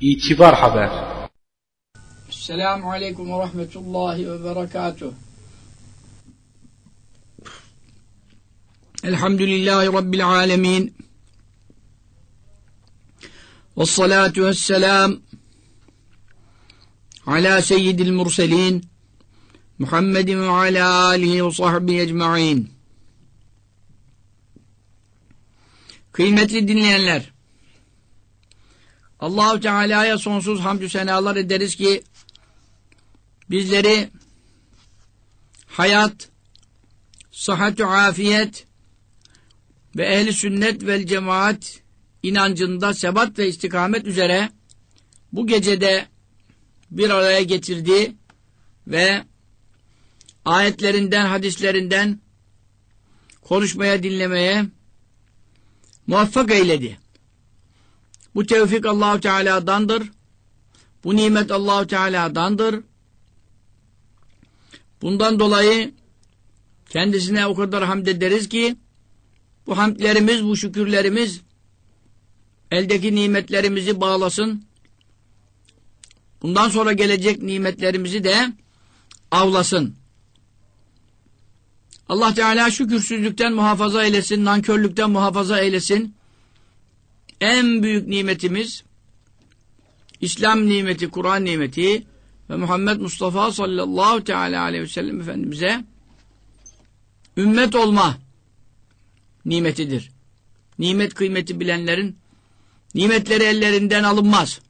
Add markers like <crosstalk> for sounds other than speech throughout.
İtibar Haber Selamun Aleyküm ve Rahmetullahi ve Berekatuhu. Elhamdülillahi Rabbil Alemin. Ala seyyidil murselin Muhammedin ve ala alihi ve sahbihi ecma'in. Kıymetli dinleyenler, Allahu Teala'ya sonsuz hamdü senalar ederiz ki bizleri hayat, sıhhat afiyet ve ehli sünnet vel cemaat inancında sebat ve istikamet üzere bu gecede bir araya getirdi ve ayetlerinden, hadislerinden konuşmaya, dinlemeye muvaffak eyledi. Bu tevfik Allahu Teala'dandır. Bu nimet Allahu Teala'dandır. Bundan dolayı kendisine o kadar hamd ederiz ki bu hamdlerimiz, bu şükürlerimiz eldeki nimetlerimizi bağlasın. Bundan sonra gelecek nimetlerimizi de avlasın. Allah Teala şükürsüzlükten muhafaza eylesin, nankörlükten muhafaza eylesin. En büyük nimetimiz İslam nimeti, Kur'an nimeti ve Muhammed Mustafa sallallahu teala aleyhi ve sellem Efendimiz'e ümmet olma nimetidir. Nimet kıymeti bilenlerin nimetleri ellerinden alınmaz.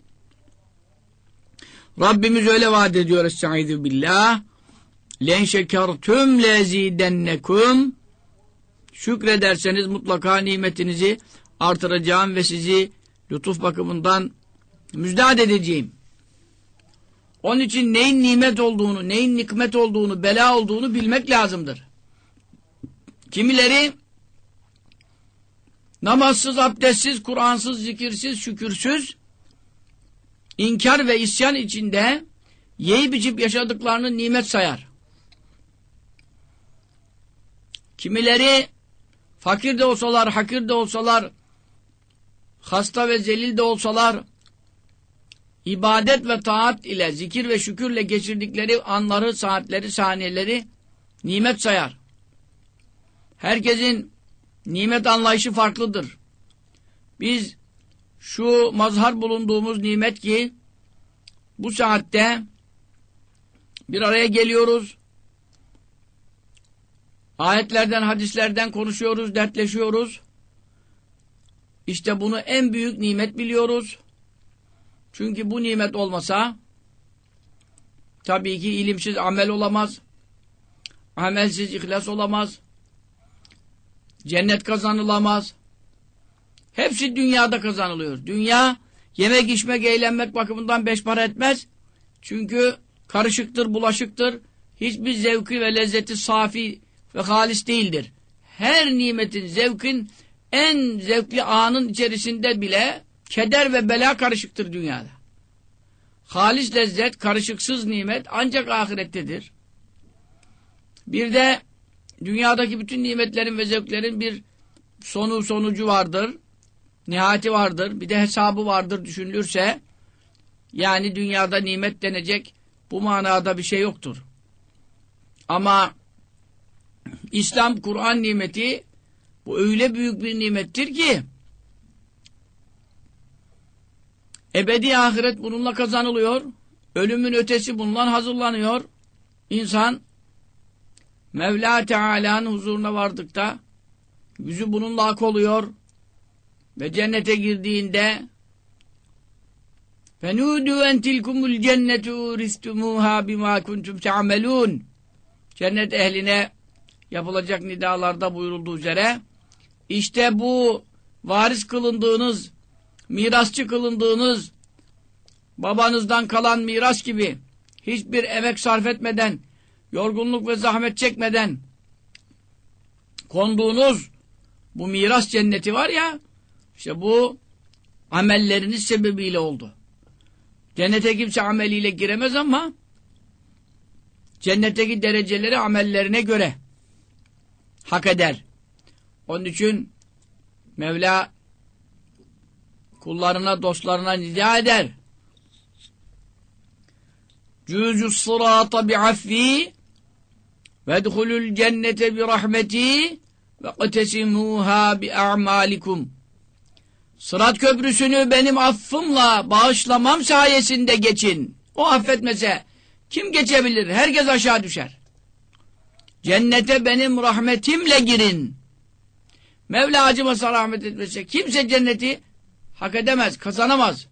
Rabbimiz öyle vaat ediyor Estaizu billah len şekertüm lezidennekum şükrederseniz mutlaka nimetinizi artıracağım ve sizi lütuf bakımından müjdat edeceğim. Onun için neyin nimet olduğunu, neyin nikmet olduğunu, bela olduğunu bilmek lazımdır. Kimileri namazsız, abdestsiz, Kur'ansız, zikirsiz, şükürsüz, inkar ve isyan içinde yiyip içip yaşadıklarını nimet sayar. Kimileri fakir de olsalar, hakir de olsalar, hasta ve zelil de olsalar, ibadet ve taat ile, zikir ve şükürle geçirdikleri anları, saatleri, saniyeleri nimet sayar. Herkesin nimet anlayışı farklıdır. Biz şu mazhar bulunduğumuz nimet ki bu saatte bir araya geliyoruz. Ayetlerden, hadislerden konuşuyoruz, dertleşiyoruz. İşte bunu en büyük nimet biliyoruz. Çünkü bu nimet olmasa tabii ki ilimsiz amel olamaz. Amelsiz ihlas olamaz. Cennet kazanılamaz. Hepsi dünyada kazanılıyor. Dünya yemek, içmek, eğlenmek bakımından beş para etmez. Çünkü karışıktır, bulaşıktır. Hiçbir zevki ve lezzeti safi ve halis değildir. Her nimetin, zevkin en zevkli anın içerisinde bile keder ve bela karışıktır dünyada. Halis lezzet, karışıksız nimet ancak ahirettedir. Bir de dünyadaki bütün nimetlerin ve zevklerin bir sonu sonucu vardır. Nihayeti vardır. Bir de hesabı vardır düşünülürse yani dünyada nimet denecek bu manada bir şey yoktur. Ama İslam, Kur'an nimeti bu öyle büyük bir nimettir ki ebedi ahiret bununla kazanılıyor. Ölümün ötesi bundan hazırlanıyor. İnsan Mevla Teala'nın huzuruna vardıkta yüzü bununla ak oluyor ve cennete girdiğinde فَنُودُوا اَنْ تِلْكُمُ الْجَنَّةُ رِسْتُمُوهَا بِمَا كُنْتُمْ تَعْمَلُونَ Cennet ehline yapılacak nidalarda buyurulduğu üzere işte bu varis kılındığınız, mirasçı kılındığınız, babanızdan kalan miras gibi hiçbir emek sarf etmeden, yorgunluk ve zahmet çekmeden konduğunuz bu miras cenneti var ya, işte bu amelleriniz sebebiyle oldu. Cennete kimse ameliyle giremez ama cennetteki dereceleri amellerine göre hak eder. Onun için Mevla kullarına, dostlarına nida eder. Cüzü sırata bi'affi vedhulul cennete bi rahmeti ve qatesimuha bi a'malikum. Sırat köprüsünü benim affımla, bağışlamam sayesinde geçin. O affetmese kim geçebilir? Herkes aşağı düşer. Cennete benim rahmetimle girin. Mevla acımasa rahmet etmese kimse cenneti hak edemez, kazanamaz.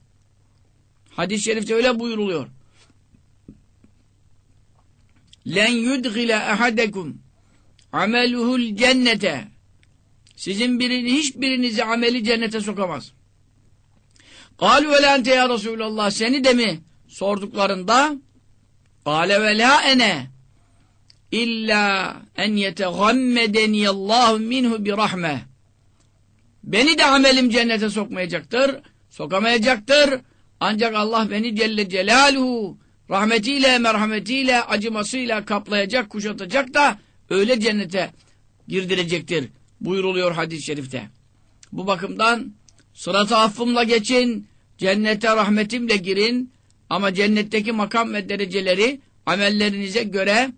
Hadis-i şerifte öyle buyuruluyor. Len yudgile ahadekum ameluhul cennete sizin birini, hiçbirinizi ameli cennete sokamaz. Kâlu ve lente ya Resulallah seni de mi sorduklarında Kâle ve la ene illa en yetegammedeniyallahu minhu bir rahme. Beni de amelim cennete sokmayacaktır, sokamayacaktır. Ancak Allah beni Celle Celaluhu rahmetiyle, merhametiyle, acımasıyla kaplayacak, kuşatacak da öyle cennete girdirecektir buyuruluyor hadis-i şerifte. Bu bakımdan sırat-ı affımla geçin, cennete rahmetimle girin ama cennetteki makam ve dereceleri amellerinize göre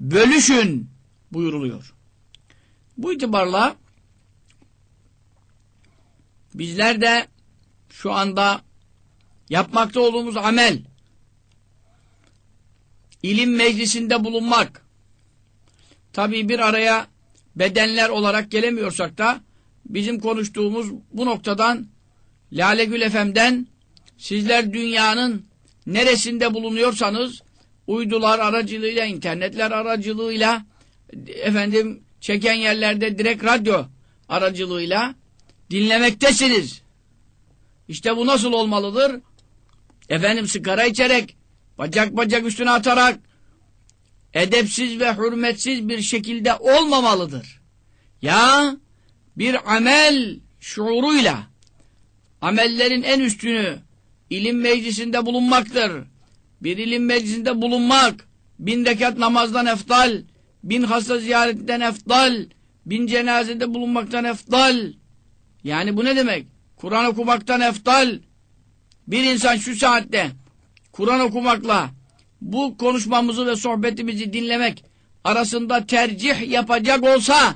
bölüşün buyuruluyor. Bu itibarla bizler de şu anda yapmakta olduğumuz amel ilim meclisinde bulunmak tabi bir araya bedenler olarak gelemiyorsak da bizim konuştuğumuz bu noktadan Lale Gül Efem'den sizler dünyanın neresinde bulunuyorsanız uydular aracılığıyla, internetler aracılığıyla efendim çeken yerlerde direkt radyo aracılığıyla dinlemektesiniz. İşte bu nasıl olmalıdır? Efendim sigara içerek, bacak bacak üstüne atarak, edepsiz ve hürmetsiz bir şekilde olmamalıdır. Ya bir amel şuuruyla amellerin en üstünü ilim meclisinde bulunmaktır. Bir ilim meclisinde bulunmak bin rekat namazdan eftal, bin hasta ziyaretinden eftal, bin cenazede bulunmaktan eftal. Yani bu ne demek? Kur'an okumaktan eftal. Bir insan şu saatte Kur'an okumakla bu konuşmamızı ve sohbetimizi dinlemek arasında tercih yapacak olsa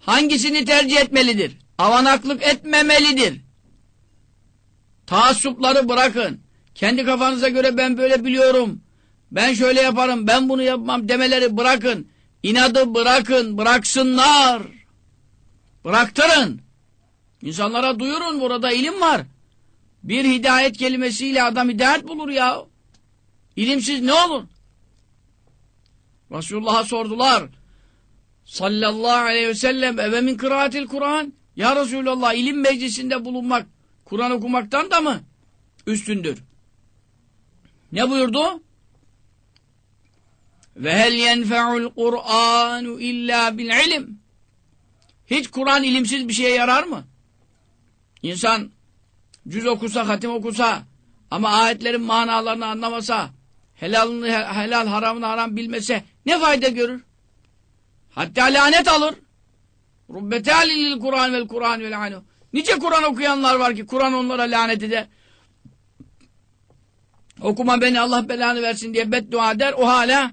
hangisini tercih etmelidir? Avanaklık etmemelidir. Taassupları bırakın. Kendi kafanıza göre ben böyle biliyorum. Ben şöyle yaparım, ben bunu yapmam demeleri bırakın. İnadı bırakın, bıraksınlar. Bıraktırın. İnsanlara duyurun burada ilim var. Bir hidayet kelimesiyle adam hidayet bulur ya. İlimsiz ne olur? Resulullah'a sordular. Sallallahu aleyhi ve sellem eve min kıraatil Kur'an. Ya Resulallah ilim meclisinde bulunmak Kur'an okumaktan da mı üstündür? Ne buyurdu? Ve hel yenfe'ul Kur'anu illa bil ilim. Hiç Kur'an ilimsiz bir şeye yarar mı? İnsan cüz okusa, hatim okusa ama ayetlerin manalarını anlamasa, helalını helal, haramını haram bilmese ne fayda görür? Hatta lanet alır. Rubbetâlil Kur'an vel Kur'an vel anu. Nice Kur'an okuyanlar var ki Kur'an onlara lanet eder. Okuma beni Allah belanı versin diye beddua der. O hala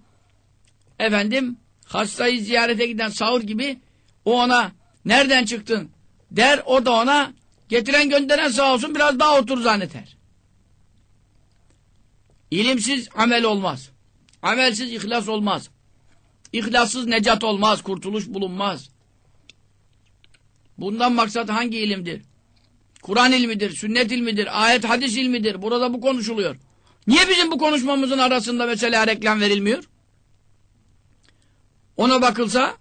efendim hastayı ziyarete giden sahur gibi o ona nereden çıktın der. O da ona getiren gönderen sağ olsun biraz daha otur zanneter. İlimsiz amel olmaz. Amelsiz ihlas olmaz. İhlassız necat olmaz, kurtuluş bulunmaz. Bundan maksat hangi ilimdir? Kur'an ilmidir, sünnet ilmidir, ayet hadis ilmidir. Burada bu konuşuluyor. Niye bizim bu konuşmamızın arasında mesela reklam verilmiyor? Ona bakılsa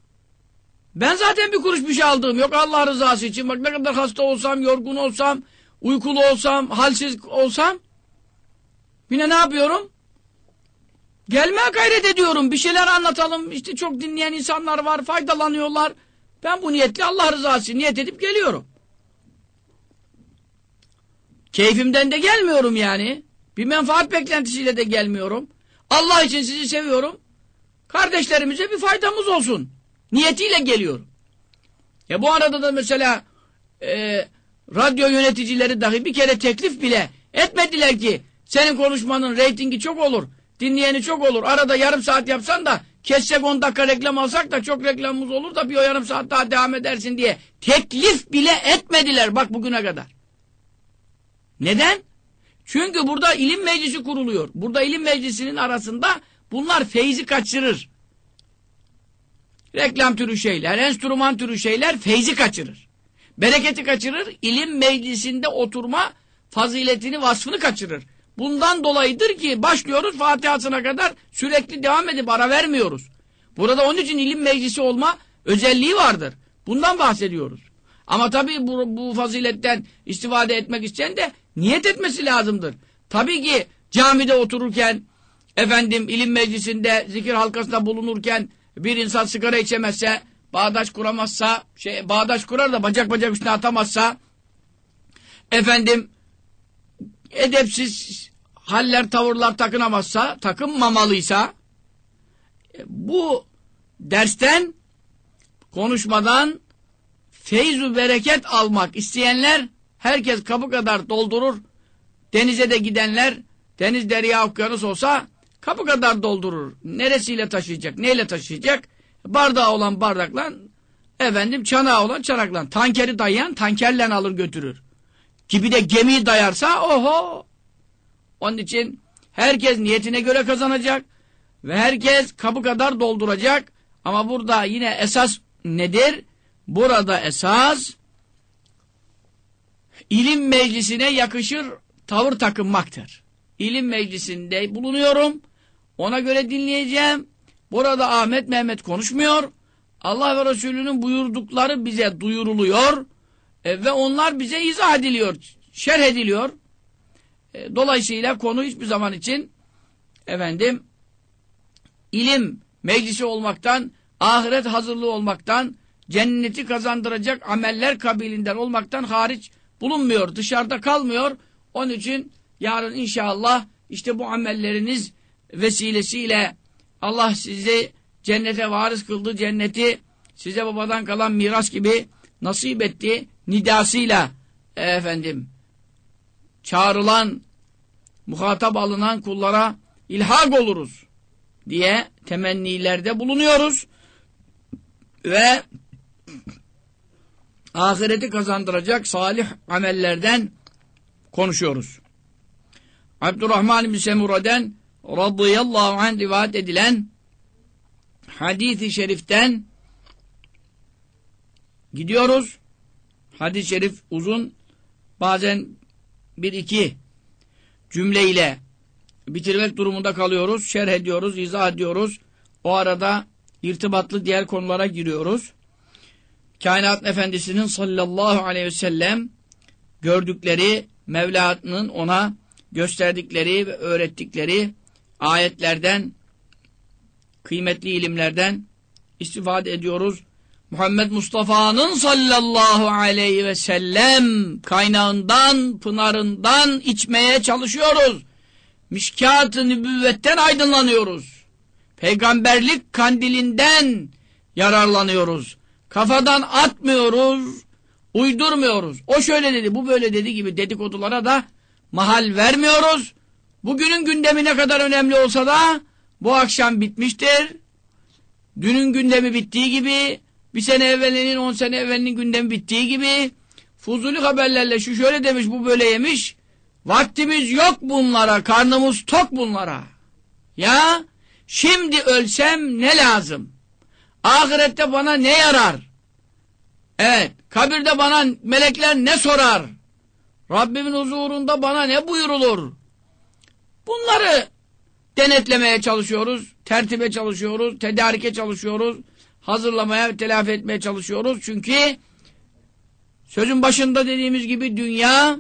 ben zaten bir kuruş bir şey aldığım yok Allah rızası için. Bak ne kadar hasta olsam, yorgun olsam, uykulu olsam, halsiz olsam yine ne yapıyorum? Gelmeye gayret ediyorum. Bir şeyler anlatalım. İşte çok dinleyen insanlar var, faydalanıyorlar. Ben bu niyetle Allah rızası için niyet edip geliyorum. Keyfimden de gelmiyorum yani. Bir menfaat beklentisiyle de gelmiyorum. Allah için sizi seviyorum. Kardeşlerimize bir faydamız olsun. Niyetiyle geliyorum. E bu arada da mesela e, radyo yöneticileri dahi bir kere teklif bile etmediler ki senin konuşmanın reytingi çok olur. dinleyeni çok olur. Arada yarım saat yapsan da kessek 10 dakika reklam alsak da çok reklamımız olur da bir o yarım saat daha devam edersin diye teklif bile etmediler bak bugüne kadar. Neden? Çünkü burada ilim meclisi kuruluyor. Burada ilim meclisinin arasında bunlar feyzi kaçırır. Reklam türü şeyler, enstrüman türü şeyler feyzi kaçırır. Bereketi kaçırır, ilim meclisinde oturma faziletini, vasfını kaçırır. Bundan dolayıdır ki başlıyoruz Fatiha'sına kadar sürekli devam edip ara vermiyoruz. Burada onun için ilim meclisi olma özelliği vardır. Bundan bahsediyoruz. Ama tabii bu, bu faziletten istifade etmek isteyen de niyet etmesi lazımdır. Tabii ki camide otururken, efendim ilim meclisinde, zikir halkasında bulunurken bir insan sigara içemezse, bağdaş kuramazsa, şey bağdaş kurar da bacak bacak üstüne atamazsa, efendim edepsiz haller, tavırlar takınamazsa, takınmamalıysa, e, bu dersten, konuşmadan feyzu bereket almak isteyenler, herkes kapı kadar doldurur, denize de gidenler, deniz derya okyanus olsa, kapı kadar doldurur. Neresiyle taşıyacak, neyle taşıyacak? Bardağı olan bardakla, efendim çanağı olan çanakla, tankeri dayayan tankerle alır götürür. Gibi de gemiyi dayarsa, oho! Onun için herkes niyetine göre kazanacak ve herkes kapı kadar dolduracak. Ama burada yine esas nedir? Burada esas ilim meclisine yakışır tavır takınmaktır. İlim meclisinde bulunuyorum. Ona göre dinleyeceğim. Burada Ahmet Mehmet konuşmuyor. Allah ve Resulünün buyurdukları bize duyuruluyor. E, ve onlar bize izah ediliyor. Şerh ediliyor. E, dolayısıyla konu hiçbir zaman için efendim ilim meclisi olmaktan, ahiret hazırlığı olmaktan, cenneti kazandıracak ameller kabilinden olmaktan hariç bulunmuyor. Dışarıda kalmıyor. Onun için yarın inşallah işte bu amelleriniz vesilesiyle Allah sizi cennete varis kıldı. Cenneti size babadan kalan miras gibi nasip etti. Nidasıyla efendim çağrılan, muhatap alınan kullara ilhak oluruz diye temennilerde bulunuyoruz. Ve ahireti kazandıracak salih amellerden konuşuyoruz. Abdurrahman bin Semura'den radıyallahu anh rivayet edilen hadis-i şeriften gidiyoruz. Hadis-i şerif uzun bazen bir iki cümleyle bitirmek durumunda kalıyoruz. Şerh ediyoruz, izah ediyoruz. O arada irtibatlı diğer konulara giriyoruz. Kainat Efendisi'nin sallallahu aleyhi ve sellem gördükleri Mevla'nın ona gösterdikleri ve öğrettikleri ayetlerden kıymetli ilimlerden istifade ediyoruz. Muhammed Mustafa'nın sallallahu aleyhi ve sellem kaynağından, pınarından içmeye çalışıyoruz. Mişkat-ı nübüvvetten aydınlanıyoruz. Peygamberlik kandilinden yararlanıyoruz. Kafadan atmıyoruz, uydurmuyoruz. O şöyle dedi, bu böyle dedi gibi dedikodulara da mahal vermiyoruz. Bugünün gündemi ne kadar önemli olsa da bu akşam bitmiştir. Dünün gündemi bittiği gibi bir sene evvelinin, on sene evvelinin gündemi bittiği gibi fuzuli haberlerle şu şöyle demiş, bu böyle yemiş. Vaktimiz yok bunlara, karnımız tok bunlara. Ya şimdi ölsem ne lazım? Ahirette bana ne yarar? Evet, kabirde bana melekler ne sorar? Rabbimin huzurunda bana ne buyurulur? Bunları denetlemeye çalışıyoruz, tertibe çalışıyoruz, tedarike çalışıyoruz hazırlamaya, telafi etmeye çalışıyoruz. Çünkü sözün başında dediğimiz gibi dünya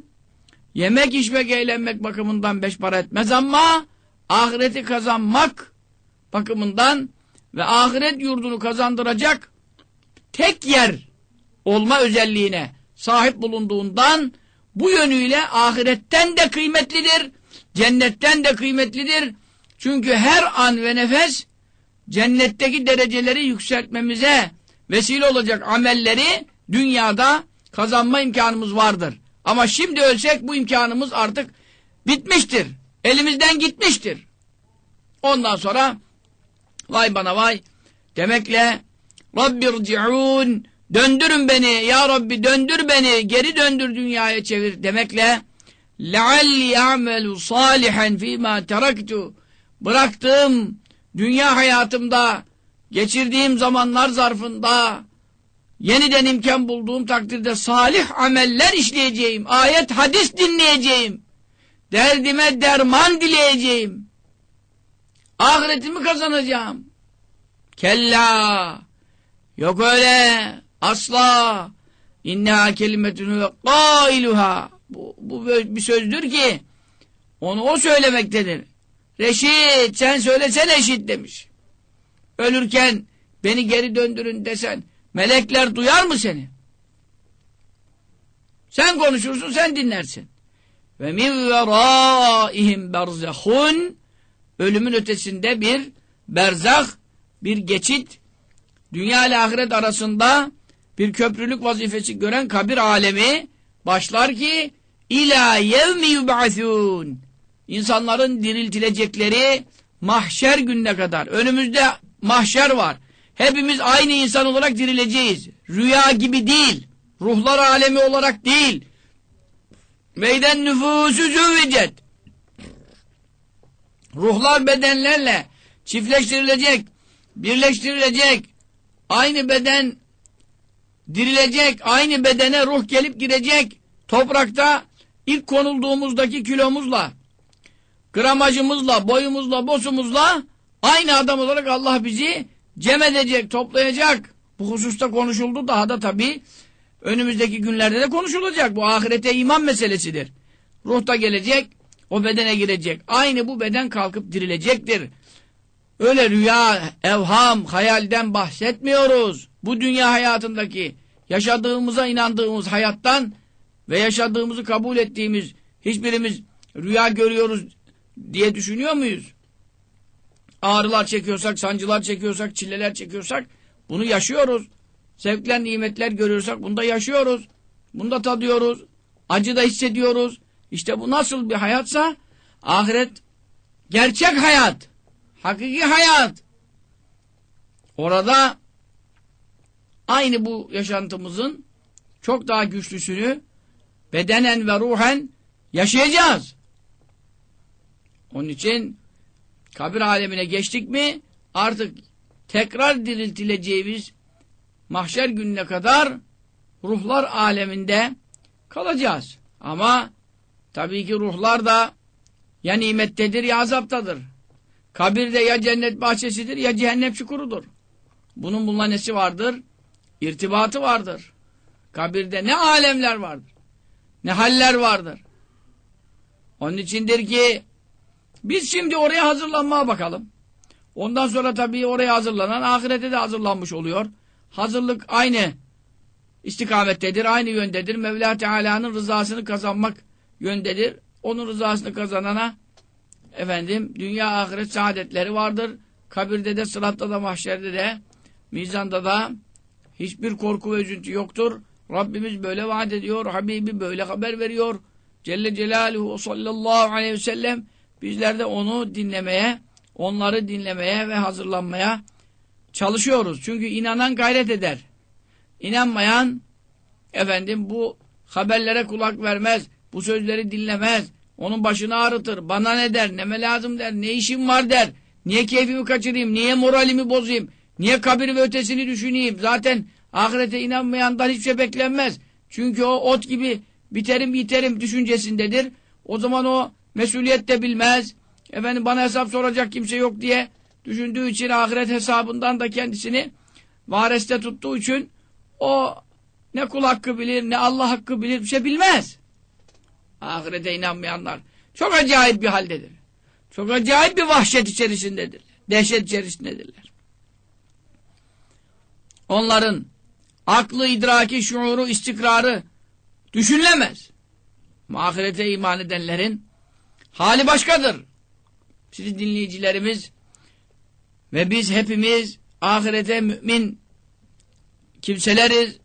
yemek, içmek, eğlenmek bakımından beş para etmez ama ahireti kazanmak bakımından ve ahiret yurdunu kazandıracak tek yer olma özelliğine sahip bulunduğundan bu yönüyle ahiretten de kıymetlidir, cennetten de kıymetlidir. Çünkü her an ve nefes cennetteki dereceleri yükseltmemize vesile olacak amelleri dünyada kazanma imkanımız vardır. Ama şimdi ölsek bu imkanımız artık bitmiştir. Elimizden gitmiştir. Ondan sonra vay bana vay demekle Rabbirci'un döndürün beni ya Rabbi döndür beni geri döndür dünyaya çevir demekle lealli amelu salihen fîmâ teraktu bıraktığım dünya hayatımda geçirdiğim zamanlar zarfında yeniden imkan bulduğum takdirde salih ameller işleyeceğim. Ayet hadis dinleyeceğim. Derdime derman dileyeceğim. Ahiretimi kazanacağım. Kella. Yok öyle. Asla. İnneha kelimetünü ve kailuha. Bu, bu bir sözdür ki onu o söylemektedir. Reşit sen söylesen eşit demiş. Ölürken beni geri döndürün desen melekler duyar mı seni? Sen konuşursun sen dinlersin. Ve min veraihim berzahun ölümün ötesinde bir berzah bir geçit dünya ile ahiret arasında bir köprülük vazifesi gören kabir alemi başlar ki ila yevmi yub'athun insanların diriltilecekleri mahşer gününe kadar önümüzde mahşer var. Hepimiz aynı insan olarak dirileceğiz. Rüya gibi değil. Ruhlar alemi olarak değil. Meyden nüfusu züvvicet. Ruhlar bedenlerle çiftleştirilecek, birleştirilecek. Aynı beden dirilecek, aynı bedene ruh gelip girecek. Toprakta ilk konulduğumuzdaki kilomuzla, gramajımızla, boyumuzla, bosumuzla aynı adam olarak Allah bizi cem edecek, toplayacak. Bu hususta konuşuldu. Daha da tabii önümüzdeki günlerde de konuşulacak. Bu ahirete iman meselesidir. Ruh da gelecek, o bedene girecek. Aynı bu beden kalkıp dirilecektir. Öyle rüya, evham, hayalden bahsetmiyoruz. Bu dünya hayatındaki yaşadığımıza inandığımız hayattan ve yaşadığımızı kabul ettiğimiz hiçbirimiz rüya görüyoruz diye düşünüyor muyuz? Ağrılar çekiyorsak, sancılar çekiyorsak, çileler çekiyorsak bunu yaşıyoruz. Zevkler, nimetler görüyorsak bunda yaşıyoruz. Bunda tadıyoruz. Acı da hissediyoruz. İşte bu nasıl bir hayatsa ahiret gerçek hayat. Hakiki hayat. Orada aynı bu yaşantımızın çok daha güçlüsünü bedenen ve ruhen yaşayacağız. Onun için kabir alemine geçtik mi artık tekrar diriltileceğimiz mahşer gününe kadar ruhlar aleminde kalacağız. Ama tabii ki ruhlar da ya nimettedir ya azaptadır. Kabirde ya cennet bahçesidir ya cehennem çukurudur. Bunun bununla nesi vardır? İrtibatı vardır. Kabirde ne alemler vardır. Ne haller vardır. Onun içindir ki biz şimdi oraya hazırlanmaya bakalım. Ondan sonra tabii oraya hazırlanan ahirete de hazırlanmış oluyor. Hazırlık aynı istikamettedir, aynı yöndedir. Mevla Teala'nın rızasını kazanmak yöndedir. Onun rızasını kazanana efendim dünya ahiret saadetleri vardır. Kabirde de, sıratta da, mahşerde de, mizanda da hiçbir korku ve üzüntü yoktur. Rabbimiz böyle vaat ediyor. Habibi böyle haber veriyor. Celle Celaluhu sallallahu aleyhi ve sellem bizler de onu dinlemeye, onları dinlemeye ve hazırlanmaya çalışıyoruz. Çünkü inanan gayret eder. İnanmayan efendim bu haberlere kulak vermez. Bu sözleri dinlemez. Onun başını ağrıtır. Bana ne der? Neme lazım der? Ne işim var der? Niye keyfimi kaçırayım? Niye moralimi bozayım? Niye kabir ve ötesini düşüneyim? Zaten ahirete inanmayandan hiçbir şey beklenmez. Çünkü o ot gibi biterim yiterim düşüncesindedir. O zaman o mesuliyet de bilmez. Efendim bana hesap soracak kimse yok diye düşündüğü için ahiret hesabından da kendisini vareste tuttuğu için o ne kul hakkı bilir ne Allah hakkı bilir bir şey bilmez. Ahirete inanmayanlar çok acayip bir haldedir. Çok acayip bir vahşet içerisindedir. Dehşet içerisindedirler. Onların aklı, idraki, şuuru, istikrarı düşünülemez. Ahirete iman edenlerin hali başkadır. Siz dinleyicilerimiz ve biz hepimiz ahirete mümin kimseleriz.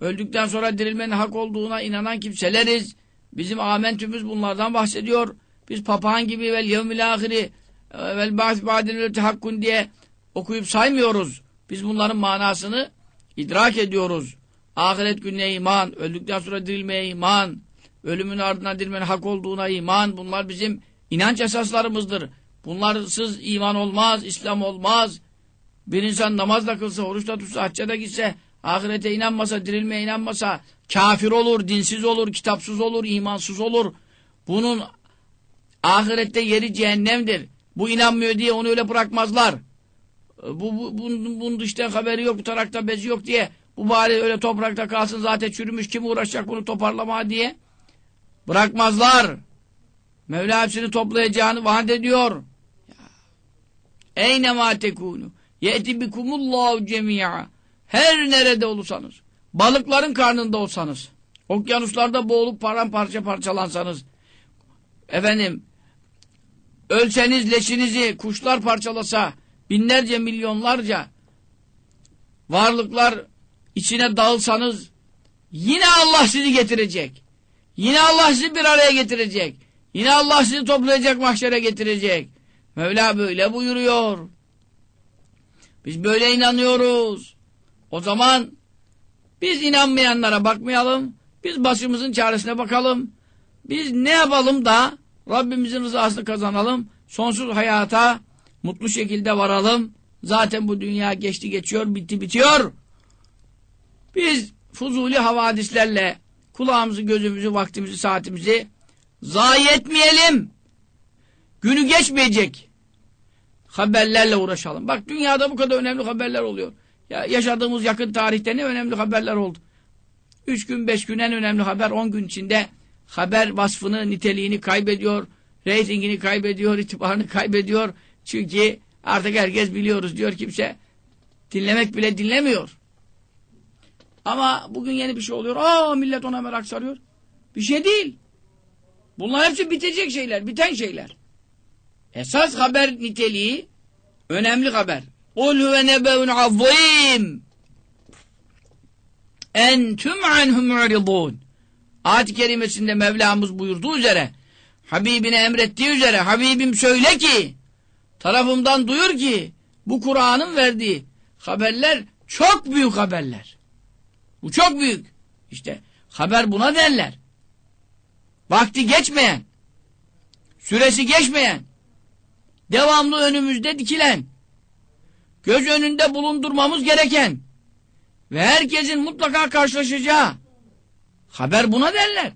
Öldükten sonra dirilmenin hak olduğuna inanan kimseleriz. Bizim amentümüz bunlardan bahsediyor. Biz papağan gibi vel yevmil ahiri vel ba'th ba'del hakkun diye okuyup saymıyoruz. Biz bunların manasını idrak ediyoruz. Ahiret gününe iman, öldükten sonra dirilmeye iman, ölümün ardından dirilmenin hak olduğuna iman. Bunlar bizim inanç esaslarımızdır. Bunlarsız iman olmaz, İslam olmaz. Bir insan namaz da kılsa, oruç da tutsa, hacca da gitse, ahirete inanmasa, dirilmeye inanmasa, kafir olur, dinsiz olur, kitapsız olur, imansız olur. Bunun ahirette yeri cehennemdir. Bu inanmıyor diye onu öyle bırakmazlar. Bu, bu bunun, bunun dıştan haberi yok, bu tarakta bezi yok diye bu bari öyle toprakta kalsın zaten çürümüş kim uğraşacak bunu toparlama diye bırakmazlar. Mevla hepsini toplayacağını vaat ediyor. Eyne ma tekunu yeti bikumullahu cemi'a her nerede olursanız balıkların karnında olsanız okyanuslarda boğulup paramparça parçalansanız efendim ölseniz leşinizi kuşlar parçalasa binlerce milyonlarca varlıklar içine dağılsanız yine Allah sizi getirecek. Yine Allah sizi bir araya getirecek. Yine Allah sizi toplayacak mahşere getirecek. Mevla böyle buyuruyor. Biz böyle inanıyoruz. O zaman biz inanmayanlara bakmayalım. Biz başımızın çaresine bakalım. Biz ne yapalım da Rabbimizin rızasını kazanalım. Sonsuz hayata mutlu şekilde varalım. Zaten bu dünya geçti geçiyor, bitti bitiyor. Biz fuzuli havadislerle kulağımızı, gözümüzü, vaktimizi, saatimizi zayi etmeyelim. Günü geçmeyecek haberlerle uğraşalım. Bak dünyada bu kadar önemli haberler oluyor. Ya yaşadığımız yakın tarihte ne önemli haberler oldu. Üç gün, beş gün en önemli haber on gün içinde haber vasfını, niteliğini kaybediyor. Reytingini kaybediyor, itibarını kaybediyor. Çünkü artık herkes biliyoruz diyor kimse. Dinlemek bile dinlemiyor. Ama bugün yeni bir şey oluyor. Aa millet ona merak sarıyor. Bir şey değil. Bunlar hepsi bitecek şeyler, biten şeyler. Esas haber niteliği önemli haber. قُلْ هُوَ نَبَوْنْ عَظِيمٌ اَنْتُمْ عَنْهُ مُعْرِضُونَ Ayet-i kerimesinde Mevlamız buyurduğu üzere Habibine emrettiği üzere Habibim söyle ki tarafımdan duyur ki bu Kur'an'ın verdiği haberler çok büyük haberler. Bu çok büyük. İşte haber buna derler. Vakti geçmeyen, süresi geçmeyen, devamlı önümüzde dikilen, göz önünde bulundurmamız gereken ve herkesin mutlaka karşılaşacağı haber buna derler.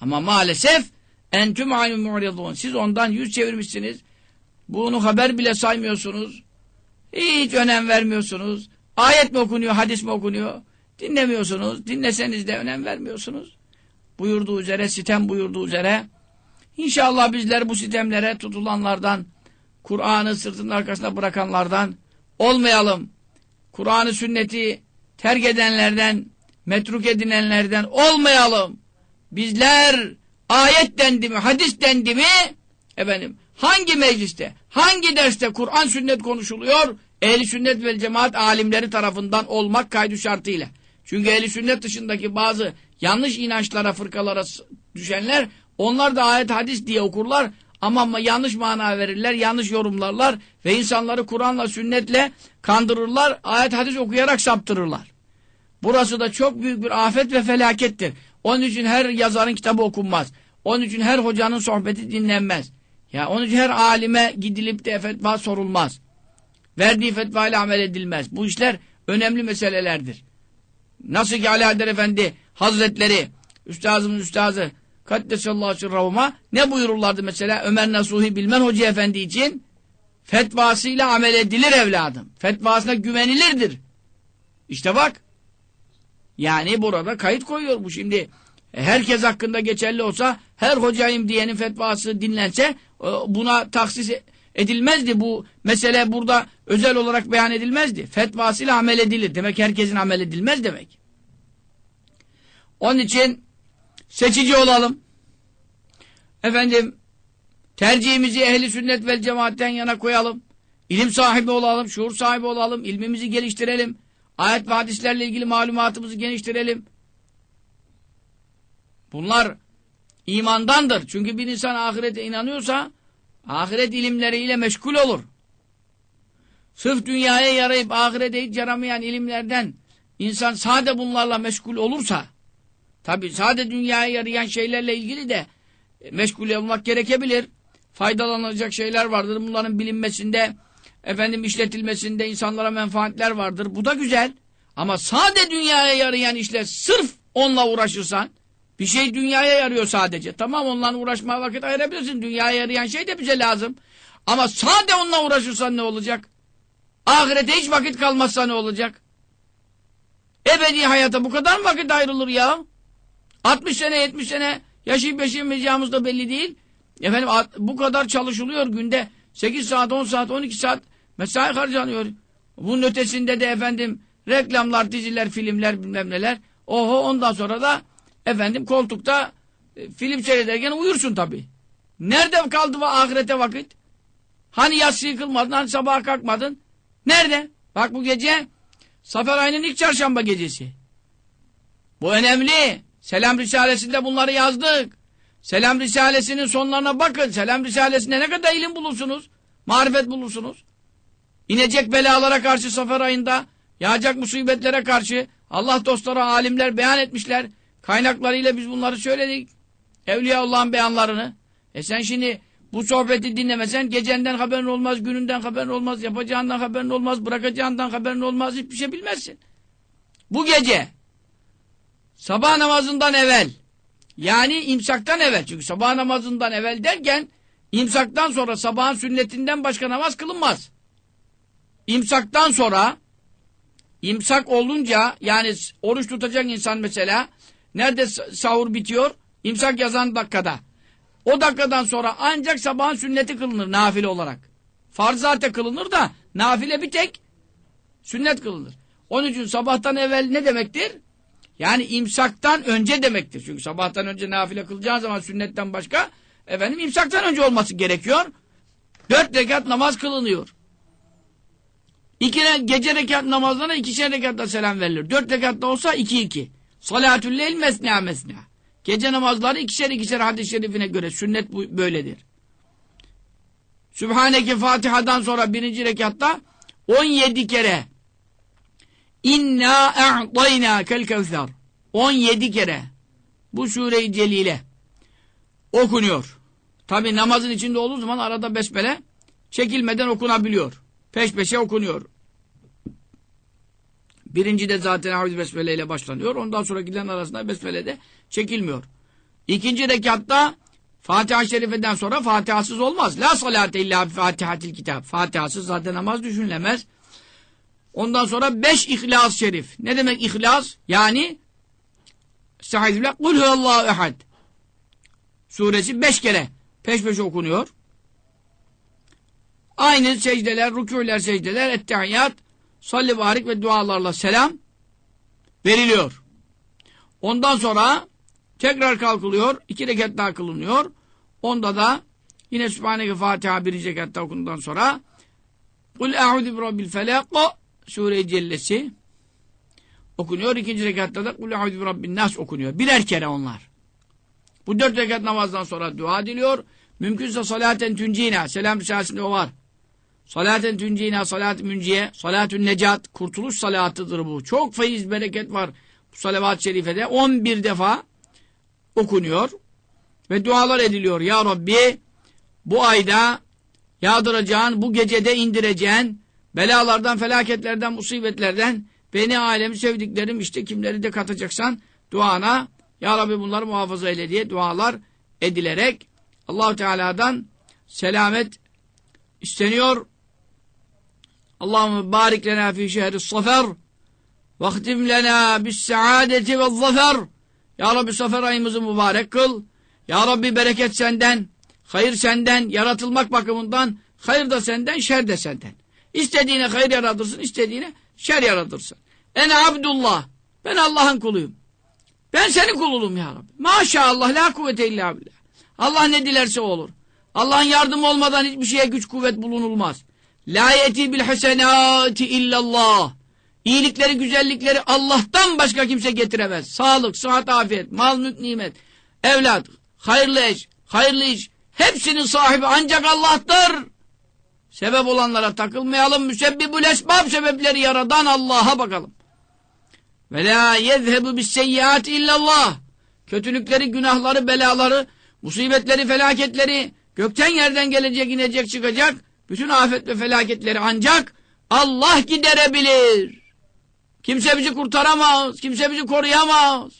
Ama maalesef entüm aynı. Siz ondan yüz çevirmişsiniz. Bunu haber bile saymıyorsunuz. Hiç önem vermiyorsunuz. Ayet mi okunuyor, hadis mi okunuyor? Dinlemiyorsunuz. Dinleseniz de önem vermiyorsunuz. Buyurduğu üzere, sitem buyurduğu üzere. İnşallah bizler bu sitemlere tutulanlardan, Kur'an'ı sırtının arkasında bırakanlardan olmayalım. Kur'an'ı sünneti terk edenlerden, metruk edinenlerden olmayalım. Bizler ayet dendi mi, hadis dendi mi, efendim, hangi mecliste, hangi derste Kur'an sünnet konuşuluyor, ehli sünnet ve cemaat alimleri tarafından olmak kaydı şartıyla. Çünkü ehli sünnet dışındaki bazı yanlış inançlara, fırkalara düşenler, onlar da ayet hadis diye okurlar ama yanlış mana verirler, yanlış yorumlarlar ve insanları Kur'an'la, sünnetle kandırırlar, ayet hadis okuyarak saptırırlar. Burası da çok büyük bir afet ve felakettir. Onun için her yazarın kitabı okunmaz. Onun için her hocanın sohbeti dinlenmez. Ya onun için her alime gidilip de fetva sorulmaz. Verdiği fetva ile amel edilmez. Bu işler önemli meselelerdir. Nasıl ki Ali Haydar Efendi Hazretleri, üstazımın üstazı Kaddesallahu sirrahuma ne buyururlardı mesela Ömer Nasuhi Bilmen Hoca Efendi için? Fetvasıyla amel edilir evladım. Fetvasına güvenilirdir. İşte bak. Yani burada kayıt koyuyor bu şimdi. Herkes hakkında geçerli olsa her hocayım diyenin fetvası dinlense e, buna taksis edilmezdi. Bu mesele burada özel olarak beyan edilmezdi. Fetvasıyla amel edilir. Demek herkesin amel edilmez demek. Onun için seçici olalım. Efendim tercihimizi ehli sünnet vel cemaatten yana koyalım. İlim sahibi olalım, şuur sahibi olalım, ilmimizi geliştirelim. Ayet ve hadislerle ilgili malumatımızı geliştirelim. Bunlar imandandır. Çünkü bir insan ahirete inanıyorsa Ahiret ilimleriyle meşgul olur. Sırf dünyaya yarayıp ahirete hiç yaramayan ilimlerden insan sade bunlarla meşgul olursa tabi sade dünyaya yarayan şeylerle ilgili de meşgul olmak gerekebilir. Faydalanacak şeyler vardır. Bunların bilinmesinde efendim işletilmesinde insanlara menfaatler vardır. Bu da güzel. Ama sade dünyaya yarayan işler sırf onunla uğraşırsan bir şey dünyaya yarıyor sadece. Tamam onunla uğraşmaya vakit ayırabilirsin. Dünyaya yarayan şey de bize lazım. Ama sade onunla uğraşırsan ne olacak? Ahirete hiç vakit kalmazsa ne olacak? Ebedi hayata bu kadar mı vakit ayrılır ya? 60 sene 70 sene yaşayıp yaşayamayacağımız da belli değil. Efendim bu kadar çalışılıyor günde 8 saat 10 saat 12 saat mesai harcanıyor. Bunun ötesinde de efendim reklamlar, diziler, filmler bilmem neler. Oho ondan sonra da efendim koltukta e, film seyrederken uyursun tabi. Nerede kaldı ahirete vakit? Hani yatsı yıkılmadın, hani sabaha kalkmadın? Nerede? Bak bu gece Safer ayının ilk çarşamba gecesi. Bu önemli. Selam Risalesi'nde bunları yazdık. Selam Risalesi'nin sonlarına bakın. Selam Risalesi'nde ne kadar ilim bulursunuz? Marifet bulursunuz. İnecek belalara karşı Safer ayında, yağacak musibetlere karşı Allah dostları, alimler beyan etmişler. Kaynaklarıyla biz bunları söyledik. Evliyaullah'ın beyanlarını. E sen şimdi bu sohbeti dinlemesen gecenden haberin olmaz, gününden haberin olmaz, yapacağından haberin olmaz, bırakacağından haberin olmaz, hiçbir şey bilmezsin. Bu gece sabah namazından evvel yani imsaktan evvel çünkü sabah namazından evvel derken imsaktan sonra sabahın sünnetinden başka namaz kılınmaz. İmsaktan sonra imsak olunca yani oruç tutacak insan mesela nerede sahur bitiyor? İmsak yazan dakikada. O dakikadan sonra ancak sabahın sünneti kılınır nafile olarak. Farz zaten kılınır da nafile bir tek sünnet kılınır. Onun için sabahtan evvel ne demektir? Yani imsaktan önce demektir. Çünkü sabahtan önce nafile kılacağın zaman sünnetten başka efendim imsaktan önce olması gerekiyor. Dört rekat namaz kılınıyor. İki gece rekat namazlarına ikişer rekatta selam verilir. Dört rekatta olsa iki iki. Salatül leyl mesna mesna. Gece namazları ikişer ikişer hadis-i şerifine göre sünnet bu, böyledir. Sübhaneke Fatiha'dan sonra birinci rekatta 17 kere İnna a'tayna kel kevser 17 kere bu sure-i celile okunuyor. Tabi namazın içinde olduğu zaman arada besmele çekilmeden okunabiliyor. Peş peşe okunuyor. Birinci de zaten Havuz Besmele ile başlanıyor. Ondan sonra giden arasında Besmele de çekilmiyor. İkinci rekatta Fatiha Şerife'den sonra Fatihasız olmaz. La salate illa Fatihatil kitap. Fatihasız zaten namaz düşünülemez. Ondan sonra beş İhlas Şerif. Ne demek İhlas? Yani Estağfirullah. Kul huvallahu ehad. Suresi beş kere peş peşe okunuyor. Aynı secdeler, rükûler, secdeler, ettehiyyat, salli barik ve dualarla selam veriliyor. Ondan sonra tekrar kalkılıyor. iki rekat daha kılınıyor. Onda da yine Sübhaneke Fatiha birinci rekatta okundan sonra Kul e'udu bi rabbil felak Sure-i Cellesi okunuyor. İkinci rekatta da Kul e'udu bi rabbin nas okunuyor. Birer kere onlar. Bu dört rekat namazdan sonra dua ediliyor. Mümkünse salaten tüncina. Selam risalesinde o var. Salaten tüncina, salat münciye, salatün necat, kurtuluş salatıdır bu. Çok feyiz, bereket var bu salavat-ı şerifede. 11 defa okunuyor ve dualar ediliyor. Ya Rabbi bu ayda yağdıracağın, bu gecede indireceğin belalardan, felaketlerden, musibetlerden beni alemi sevdiklerim işte kimleri de katacaksan duana Ya Rabbi bunları muhafaza eyle diye dualar edilerek Allahu Teala'dan selamet isteniyor. Allahümme barik lena fi şehri safer vaktim lena bis saadeti ve zafer Ya Rabbi safer ayımızı mübarek kıl. Ya Rabbi bereket senden, hayır senden, yaratılmak bakımından hayır da senden, şer de senden. İstediğine hayır yaratırsın, istediğine şer yaratırsın. En abdullah. Ben Allah'ın kuluyum. Ben senin kuluyum ya Rabbi. Maşallah la kuvvete illa billah. Allah ne dilerse olur. Allah'ın yardımı olmadan hiçbir şeye güç kuvvet bulunulmaz. La yeti bil hasenati illallah. İyilikleri, güzellikleri Allah'tan başka kimse getiremez. Sağlık, sıhhat, afiyet, mal, mülk, nimet, evlat, hayırlı eş, hayırlı iş, Hepsinin sahibi ancak Allah'tır. Sebep olanlara takılmayalım. Müsebbibül esbab sebepleri yaradan Allah'a bakalım. Ve la yezhebu bis seyyiat illallah. Kötülükleri, günahları, belaları, musibetleri, felaketleri gökten yerden gelecek, inecek, çıkacak. Bütün afet ve felaketleri ancak Allah giderebilir. Kimse bizi kurtaramaz. Kimse bizi koruyamaz.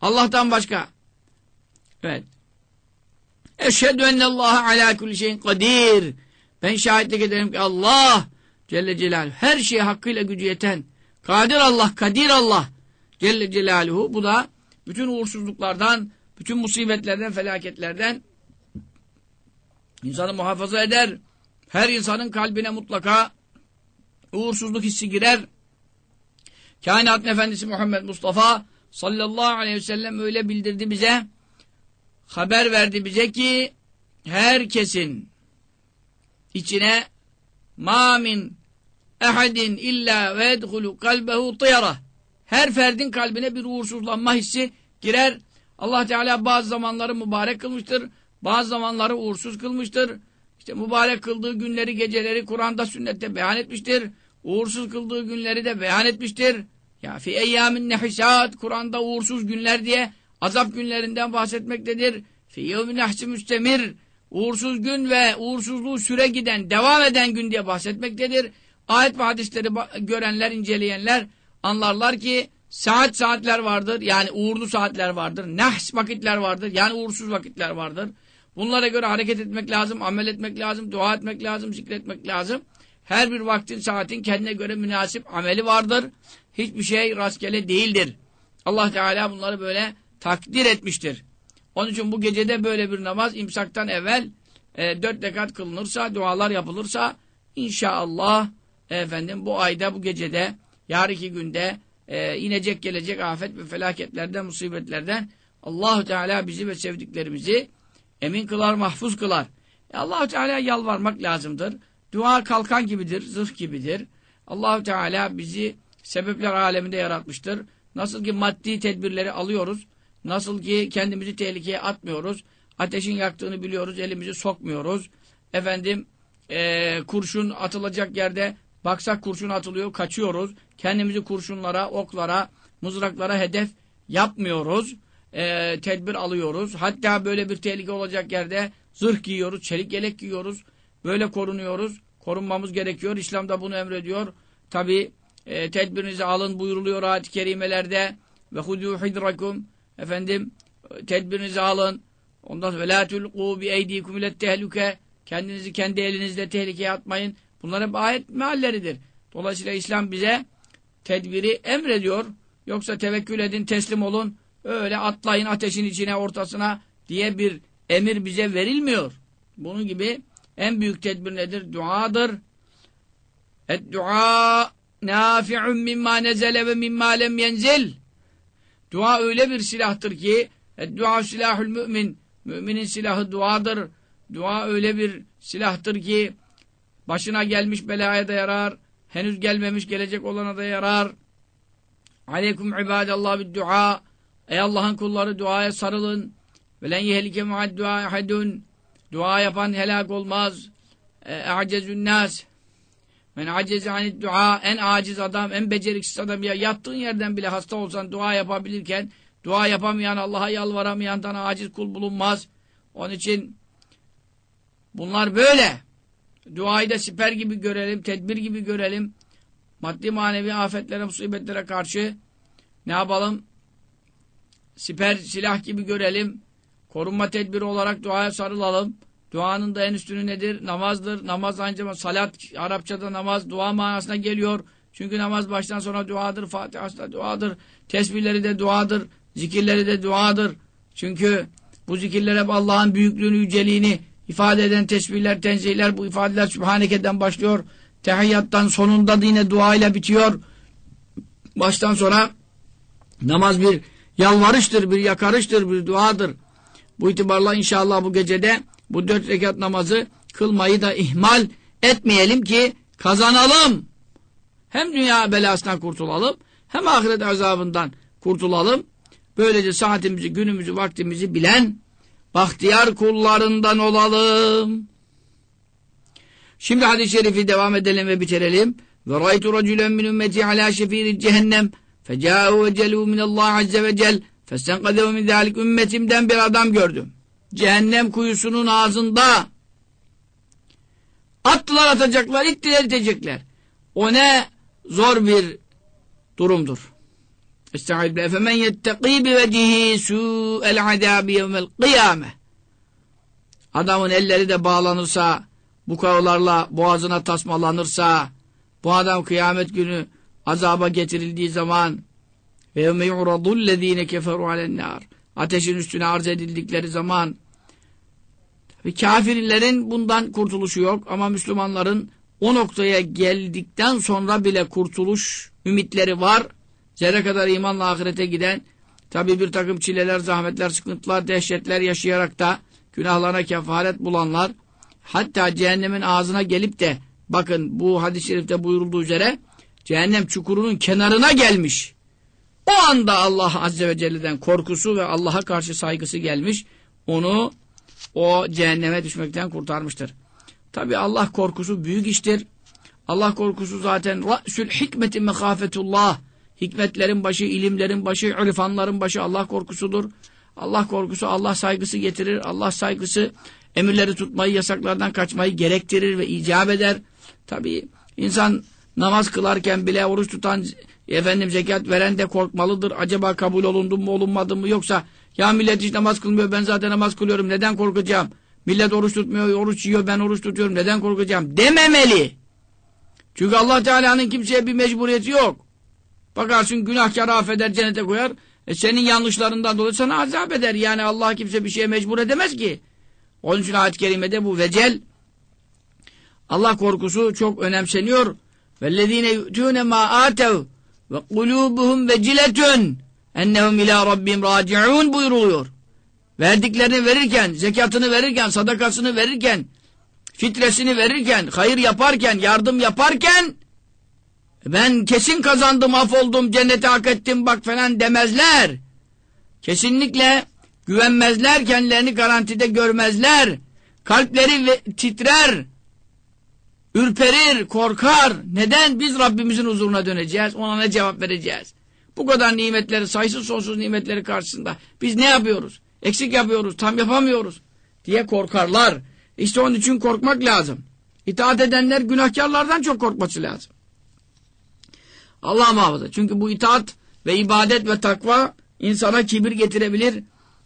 Allah'tan başka. Evet. Eşhedü ennallâhe alâ kulli şeyin kadir. Ben şahitlik ederim ki Allah Celle Celaluhu her şeye hakkıyla gücü yeten Kadir Allah, Kadir Allah Celle Celaluhu. Bu da bütün uğursuzluklardan, bütün musibetlerden, felaketlerden insanı muhafaza eder. Her insanın kalbine mutlaka uğursuzluk hissi girer. Kainatın Efendisi Muhammed Mustafa sallallahu aleyhi ve sellem öyle bildirdi bize haber verdi bize ki herkesin içine ma min ehadin illa ve edhulu kalbehu tıyara her ferdin kalbine bir uğursuzlanma hissi girer. Allah Teala bazı zamanları mübarek kılmıştır. Bazı zamanları uğursuz kılmıştır. İşte mübarek kıldığı günleri, geceleri Kur'an'da, sünnette beyan etmiştir. Uğursuz kıldığı günleri de beyan etmiştir. Ya fi eyyamin nehisat Kur'an'da uğursuz günler diye azap günlerinden bahsetmektedir. Fi yevmin nehsi müstemir uğursuz gün ve uğursuzluğu süre giden, devam eden gün diye bahsetmektedir. Ayet ve hadisleri görenler, inceleyenler anlarlar ki saat saatler vardır. Yani uğurlu saatler vardır. Nehs vakitler vardır. Yani uğursuz vakitler vardır. Bunlara göre hareket etmek lazım, amel etmek lazım, dua etmek lazım, zikretmek lazım. Her bir vaktin, saatin kendine göre münasip ameli vardır. Hiçbir şey rastgele değildir. Allah Teala bunları böyle takdir etmiştir. Onun için bu gecede böyle bir namaz imsaktan evvel e, dört rekat kılınırsa, dualar yapılırsa inşallah efendim bu ayda, bu gecede, yarınki günde e, inecek gelecek afet ve felaketlerden, musibetlerden Allahu Teala bizi ve sevdiklerimizi emin kılar, mahfuz kılar. E, allah Teala yalvarmak lazımdır. Dua kalkan gibidir, zırh gibidir. Allahu Teala bizi sebepler aleminde yaratmıştır. Nasıl ki maddi tedbirleri alıyoruz, nasıl ki kendimizi tehlikeye atmıyoruz, ateşin yaktığını biliyoruz, elimizi sokmuyoruz. Efendim, e, kurşun atılacak yerde baksak kurşun atılıyor, kaçıyoruz. Kendimizi kurşunlara, oklara, mızraklara hedef yapmıyoruz. E, tedbir alıyoruz. Hatta böyle bir tehlike olacak yerde zırh giyiyoruz, çelik yelek giyiyoruz. Böyle korunuyoruz. Korunmamız gerekiyor. İslam da bunu emrediyor. Tabi e, tedbirinizi alın buyuruluyor ayet-i kerimelerde. Ve hudû hidrakum. Efendim tedbirinizi alın. Ondan sonra وَلَا تُلْقُوا بِاَيْد۪يكُمْ اِلَى التَّهْلُكَ Kendinizi kendi elinizle tehlikeye atmayın. Bunlar hep ayet mealleridir. Dolayısıyla İslam bize tedbiri emrediyor. Yoksa tevekkül edin, teslim olun. Öyle atlayın ateşin içine, ortasına diye bir emir bize verilmiyor. Bunun gibi en büyük tedbir nedir? Duadır. Et-dua nafi'un mimma nezele ve mimma lem yenzil. Dua öyle bir silahtır ki dua silahul mümin. Müminin silahı duadır. Dua öyle bir silahtır ki başına gelmiş belaya da yarar. Henüz gelmemiş gelecek olana da yarar. Aleyküm ibadallah bir dua. Ey Allah'ın kulları duaya sarılın. Ve len yehlike muad dua ehedun. Dua yapan helak olmaz. E'acezün nas. Men aceze anid dua en aciz adam, en beceriksiz adam ya yattığın yerden bile hasta olsan dua yapabilirken dua yapamayan, Allah'a yalvaramayandan aciz kul bulunmaz. Onun için bunlar böyle. Duayı da siper gibi görelim, tedbir gibi görelim. Maddi manevi afetlere, musibetlere karşı ne yapalım? Siper, silah gibi görelim. Korunma tedbiri olarak duaya sarılalım. Duanın da en üstünü nedir? Namazdır. Namaz ancak salat Arapçada namaz dua manasına geliyor. Çünkü namaz baştan sonra duadır. Fatihası da duadır. Tesbihleri de duadır. Zikirleri de duadır. Çünkü bu zikirler hep Allah'ın büyüklüğünü, yüceliğini ifade eden tesbihler, tenzihler, bu ifadeler Sübhaneke'den başlıyor. Tehiyyattan sonunda da yine duayla bitiyor. Baştan sonra namaz bir yalvarıştır, bir yakarıştır, bir duadır. Bu itibarla inşallah bu gecede bu dört rekat namazı kılmayı da ihmal etmeyelim ki kazanalım. Hem dünya belasından kurtulalım hem ahiret azabından kurtulalım. Böylece saatimizi, günümüzü, vaktimizi bilen, bahtiyar kullarından olalım. Şimdi hadis-i şerifi devam edelim ve bitirelim. Ve raytu raculen min ümmeti ala şefiri cehennem fecâhu ve celû minallâhi azze ve cel festenkadehu min zâlik ümmetimden bir adam gördüm. Cehennem kuyusunun ağzında attılar atacaklar, ittiler itecekler. O ne zor bir durumdur. Estaizu billah. Femen yettekî bivecihi su'el azâbi yevmel kıyâme. Adamın elleri de bağlanırsa, bu kavlarla boğazına tasmalanırsa, bu adam kıyamet günü azaba getirildiği zaman ve yevme yu'radullezîne keferu alennâr. Ateşin üstüne arz edildikleri zaman kafirlerin bundan kurtuluşu yok ama Müslümanların o noktaya geldikten sonra bile kurtuluş ümitleri var. Zerre kadar imanla ahirete giden tabi bir takım çileler, zahmetler, sıkıntılar, dehşetler yaşayarak da günahlarına kefaret bulanlar hatta cehennemin ağzına gelip de bakın bu hadis-i şerifte buyurulduğu üzere cehennem çukurunun kenarına gelmiş. O anda Allah Azze ve Celle'den korkusu ve Allah'a karşı saygısı gelmiş. Onu o cehenneme düşmekten kurtarmıştır. Tabi Allah korkusu büyük iştir. Allah korkusu zaten ra'sül hikmeti mekafetullah. Hikmetlerin başı, ilimlerin başı, ürfanların başı Allah korkusudur. Allah korkusu Allah saygısı getirir. Allah saygısı emirleri tutmayı, yasaklardan kaçmayı gerektirir ve icap eder. Tabi insan namaz kılarken bile oruç tutan, efendim zekat veren de korkmalıdır. Acaba kabul olundu mu olunmadı mı yoksa ya millet hiç namaz kılmıyor ben zaten namaz kılıyorum neden korkacağım? Millet oruç tutmuyor, oruç yiyor ben oruç tutuyorum neden korkacağım? Dememeli. Çünkü Allah Teala'nın kimseye bir mecburiyeti yok. Bakarsın günahkarı affeder cennete koyar. E senin yanlışlarından dolayı sana azap eder. Yani Allah kimse bir şeye mecbur edemez ki. Onun için ayet-i kerimede bu vecel Allah korkusu çok önemseniyor. وَالَّذ۪ينَ يُؤْتُونَ مَا آتَوْا وَقُلُوبُهُمْ وَجِلَةٌ ennehum ila rabbim raciun buyuruluyor. Verdiklerini verirken, zekatını verirken, sadakasını verirken, fitresini verirken, hayır yaparken, yardım yaparken ben kesin kazandım, af oldum, cenneti hak ettim bak falan demezler. Kesinlikle güvenmezler, kendilerini garantide görmezler. Kalpleri titrer, ürperir, korkar. Neden? Biz Rabbimizin huzuruna döneceğiz, ona ne cevap vereceğiz? Bu kadar nimetleri, sayısız sonsuz nimetleri karşısında biz ne yapıyoruz? Eksik yapıyoruz, tam yapamıyoruz diye korkarlar. İşte onun için korkmak lazım. İtaat edenler günahkarlardan çok korkması lazım. Allah muhafaza. Çünkü bu itaat ve ibadet ve takva insana kibir getirebilir.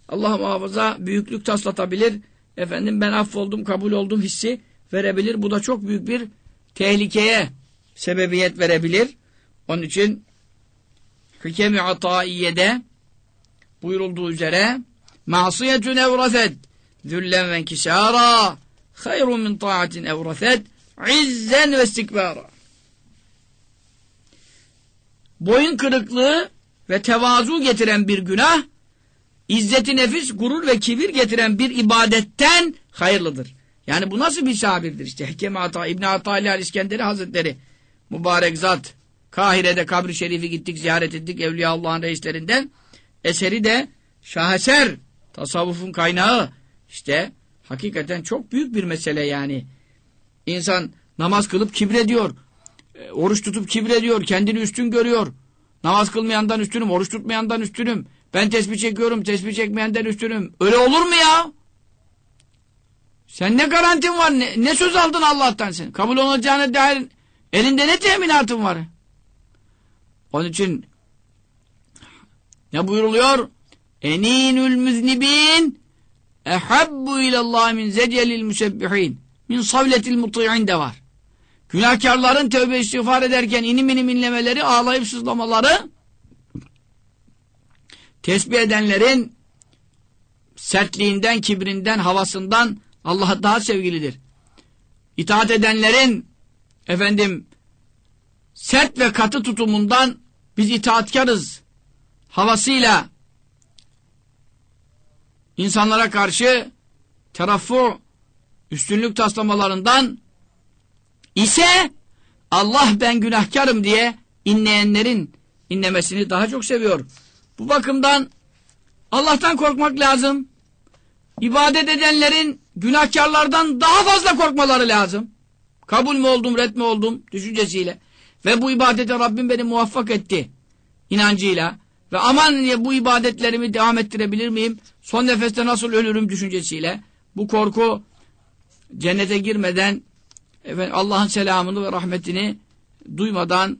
Allah muhafaza büyüklük taslatabilir. Efendim ben affoldum, kabul oldum hissi verebilir. Bu da çok büyük bir tehlikeye sebebiyet verebilir. Onun için Hükemi Ataiye'de buyurulduğu üzere masiyetun evrafet züllen ve enkisara hayrun min taatin evrafet izzen ve istikbara boyun kırıklığı ve tevazu getiren bir günah izzeti nefis, gurur ve kibir getiren bir ibadetten hayırlıdır. Yani bu nasıl bir sabirdir işte. Hekemi Ata, İbn-i Atali İskenderi Hazretleri mübarek zat Kahire'de kabri şerifi gittik, ziyaret ettik Evliya Allah'ın reislerinden. Eseri de şaheser, tasavvufun kaynağı. İşte hakikaten çok büyük bir mesele yani. İnsan namaz kılıp kibrediyor. E, oruç tutup kibrediyor. Kendini üstün görüyor. Namaz kılmayandan üstünüm, oruç tutmayandan üstünüm. Ben tesbih çekiyorum, tesbih çekmeyenden üstünüm. Öyle olur mu ya? Sen ne garantin var? Ne, ne söz aldın Allah'tan sen? Kabul olacağına dair elinde ne teminatın var? Onun için ne buyuruluyor? Eninül müznibin ehabbu ilallah min zecelil müsebbihin min savletil muti'in de var. Günahkarların tövbe istiğfar ederken inim inim inlemeleri, ağlayıp sızlamaları tesbih edenlerin sertliğinden, kibrinden, havasından Allah'a daha sevgilidir. İtaat edenlerin efendim sert ve katı tutumundan biz itaatkarız havasıyla insanlara karşı taraffu üstünlük taslamalarından ise Allah ben günahkarım diye inleyenlerin inlemesini daha çok seviyor. Bu bakımdan Allah'tan korkmak lazım. ibadet edenlerin günahkarlardan daha fazla korkmaları lazım. Kabul mü oldum, red mi oldum düşüncesiyle. Ve bu ibadete Rabbim beni muvaffak etti inancıyla. Ve aman bu ibadetlerimi devam ettirebilir miyim? Son nefeste nasıl ölürüm düşüncesiyle. Bu korku cennete girmeden Allah'ın selamını ve rahmetini duymadan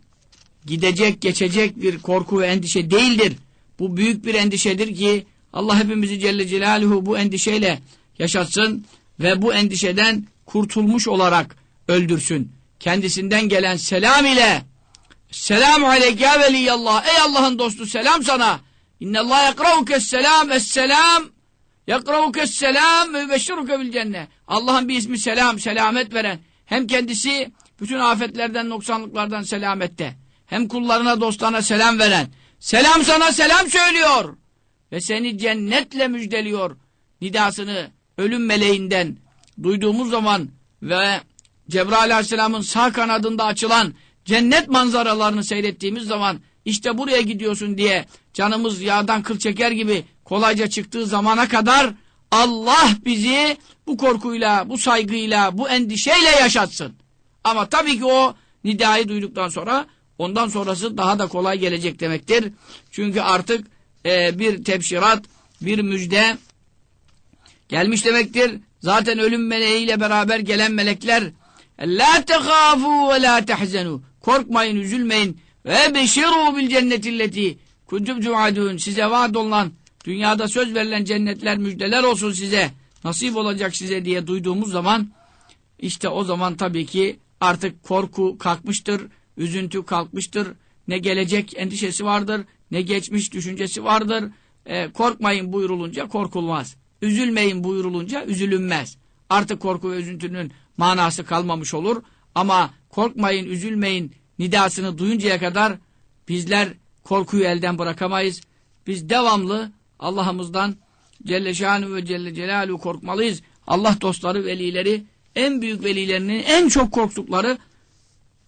gidecek, geçecek bir korku ve endişe değildir. Bu büyük bir endişedir ki Allah hepimizi Celle Celaluhu bu endişeyle yaşatsın ve bu endişeden kurtulmuş olarak öldürsün. Kendisinden gelen selam ile Selamu aleyke ya veliyallah. Ey Allah'ın dostu selam sana. İnnallâh yakrauke selam. Esselam. Yakrauke selam ve beşşiruke bil cennet. Allah'ın bir ismi selam, selamet veren. Hem kendisi bütün afetlerden, noksanlıklardan selamette. Hem kullarına, dostlarına selam veren. Selam sana selam söylüyor. Ve seni cennetle müjdeliyor. Nidasını ölüm meleğinden duyduğumuz zaman ve Cebrail aleyhisselamın sağ kanadında açılan cennet manzaralarını seyrettiğimiz zaman işte buraya gidiyorsun diye canımız yağdan kıl çeker gibi kolayca çıktığı zamana kadar Allah bizi bu korkuyla, bu saygıyla, bu endişeyle yaşatsın. Ama tabii ki o nidayı duyduktan sonra ondan sonrası daha da kolay gelecek demektir. Çünkü artık e, bir tebşirat, bir müjde gelmiş demektir. Zaten ölüm meleğiyle beraber gelen melekler La tehâfû ve la tehzenû Korkmayın, üzülmeyin. Ve beşiru bil cennetilleti kuntum tuadun. Size vaat olunan, dünyada söz verilen cennetler, müjdeler olsun size. Nasip olacak size diye duyduğumuz zaman işte o zaman tabii ki artık korku kalkmıştır, üzüntü kalkmıştır. Ne gelecek endişesi vardır, ne geçmiş düşüncesi vardır. E, korkmayın buyurulunca korkulmaz. Üzülmeyin buyurulunca üzülünmez. Artık korku ve üzüntünün manası kalmamış olur. Ama korkmayın, üzülmeyin nidasını duyuncaya kadar bizler korkuyu elden bırakamayız. Biz devamlı Allah'ımızdan Celle Şanu ve Celle Celaluhu korkmalıyız. Allah dostları, velileri, en büyük velilerinin en çok korktukları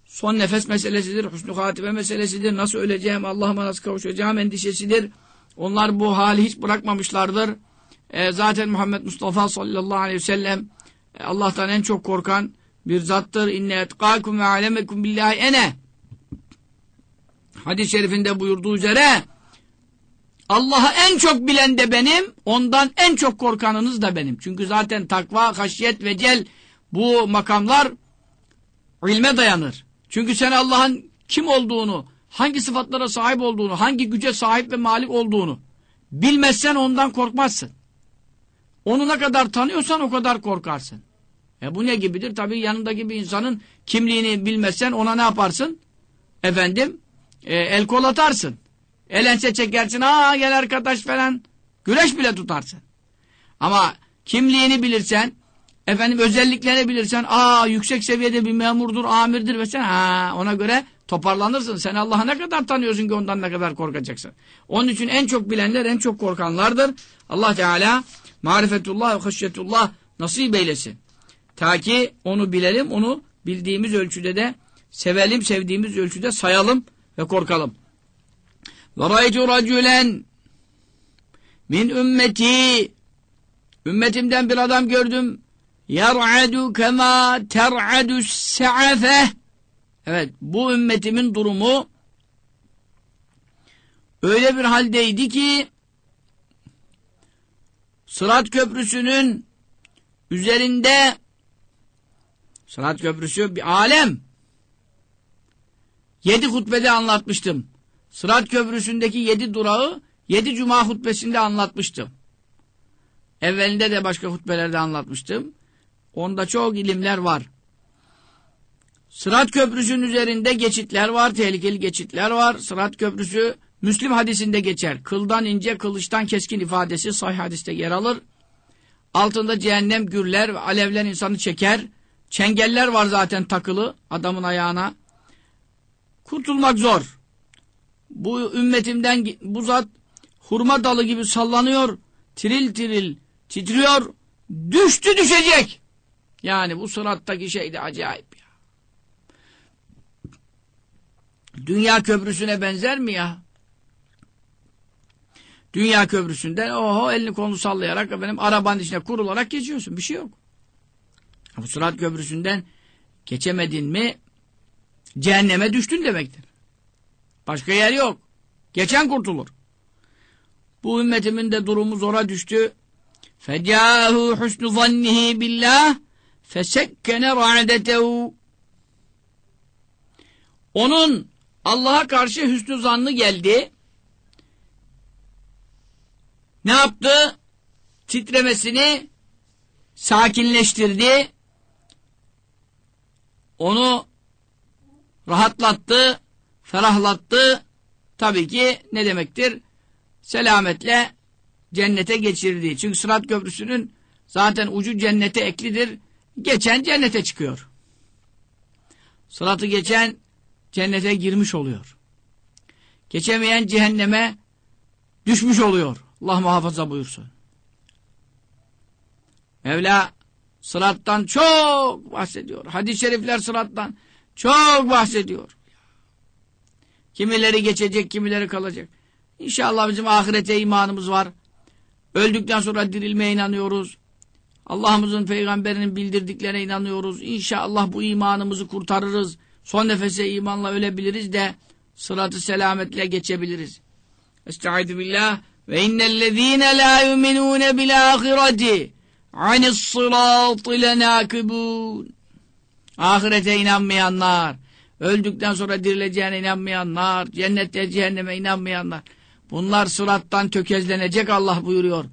son nefes meselesidir, husnü hatibe meselesidir, nasıl öleceğim, Allah'ıma nasıl kavuşacağım endişesidir. Onlar bu hali hiç bırakmamışlardır. E, zaten Muhammed Mustafa sallallahu aleyhi ve sellem Allah'tan en çok korkan bir zattır. İnne etkâkum ve alemekum billahi ene. Hadis-i şerifinde buyurduğu üzere Allah'ı en çok bilen de benim, ondan en çok korkanınız da benim. Çünkü zaten takva, haşyet ve cel bu makamlar ilme dayanır. Çünkü sen Allah'ın kim olduğunu, hangi sıfatlara sahip olduğunu, hangi güce sahip ve malik olduğunu bilmezsen ondan korkmazsın. Onu ne kadar tanıyorsan o kadar korkarsın. E bu ne gibidir? Tabii yanındaki bir insanın kimliğini bilmezsen ona ne yaparsın? Efendim, e, el kol atarsın. Elense çekersin, aa gel arkadaş falan. Güreş bile tutarsın. Ama kimliğini bilirsen, efendim özelliklerini bilirsen, aa yüksek seviyede bir memurdur, amirdir ve sen ha ona göre toparlanırsın. Sen Allah'ı ne kadar tanıyorsun ki ondan ne kadar korkacaksın. Onun için en çok bilenler en çok korkanlardır. Allah Teala marifetullah ve haşyetullah nasip eylesin. Ta ki onu bilelim, onu bildiğimiz ölçüde de sevelim, sevdiğimiz ölçüde sayalım ve korkalım. Ve raytu racülen min ümmeti ümmetimden bir adam gördüm yer'adu kema ter'adu se'afe evet bu ümmetimin durumu öyle bir haldeydi ki Sırat Köprüsü'nün üzerinde Sırat Köprüsü bir alem. Yedi hutbede anlatmıştım. Sırat Köprüsü'ndeki yedi durağı yedi cuma hutbesinde anlatmıştım. Evvelinde de başka hutbelerde anlatmıştım. Onda çok ilimler var. Sırat Köprüsü'nün üzerinde geçitler var, tehlikeli geçitler var. Sırat Köprüsü Müslim hadisinde geçer. Kıldan ince, kılıçtan keskin ifadesi sahih hadiste yer alır. Altında cehennem gürler ve alevler insanı çeker. Çengeller var zaten takılı adamın ayağına. Kurtulmak zor. Bu ümmetimden bu zat hurma dalı gibi sallanıyor. Tiril tiril titriyor. Düştü düşecek. Yani bu sırattaki şey de acayip ya. Dünya köprüsüne benzer mi ya? Dünya köprüsünden oho elini kolunu sallayarak efendim arabanın içine kurularak geçiyorsun. Bir şey yok. Bu sırat köprüsünden geçemedin mi cehenneme düştün demektir. Başka yer yok. Geçen kurtulur. Bu ümmetimin de durumu zora düştü. Fecâhu husnu zannihi billah fesekkene ra'detehu Onun Allah'a karşı hüsnü zannı geldi. Ne yaptı? Titremesini sakinleştirdi. Onu rahatlattı, ferahlattı. Tabii ki ne demektir? Selametle cennete geçirdi. Çünkü Sırat Köprüsü'nün zaten ucu cennete eklidir. Geçen cennete çıkıyor. Sıratı geçen cennete girmiş oluyor. Geçemeyen cehenneme düşmüş oluyor. Allah muhafaza buyursun. Mevla sırattan çok bahsediyor. Hadis-i şerifler sırattan çok bahsediyor. Kimileri geçecek, kimileri kalacak. İnşallah bizim ahirete imanımız var. Öldükten sonra dirilmeye inanıyoruz. Allah'ımızın peygamberinin bildirdiklerine inanıyoruz. İnşallah bu imanımızı kurtarırız. Son nefese imanla ölebiliriz de sıratı selametle geçebiliriz. Estaizu billah ve innellezîne lâ yuminûne bil âhireti anis-sırâtı lenâkibûn Ahirete inanmayanlar, öldükten sonra dirileceğine inanmayanlar, cennette cehenneme inanmayanlar. Bunlar sırattan tökezlenecek Allah buyuruyor.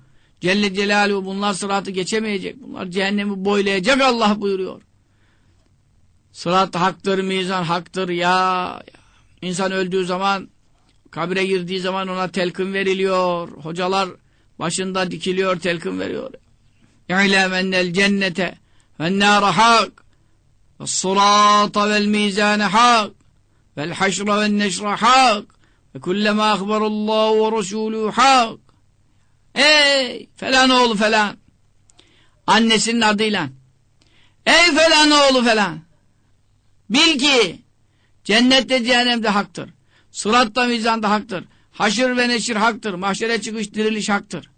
Celle Celaluhu bunlar sıratı geçemeyecek. Bunlar cehennemi boylayacak Allah buyuruyor. Sırat haktır, mizan haktır ya. İnsan öldüğü zaman, kabire girdiği zaman ona telkin veriliyor. Hocalar başında dikiliyor, telkin veriyor. İ'lem ennel cennete ve nâre hak ve sırata vel mizâne hak vel haşra ve neşra hak ve kullema akbarallahu ve resulü hak Ey falan oğlu falan annesinin adıyla Ey falan oğlu falan bil ki cennette cehennemde haktır. Sıratta mizanda haktır. Haşır ve neşir haktır. Mahşere çıkış diriliş haktır.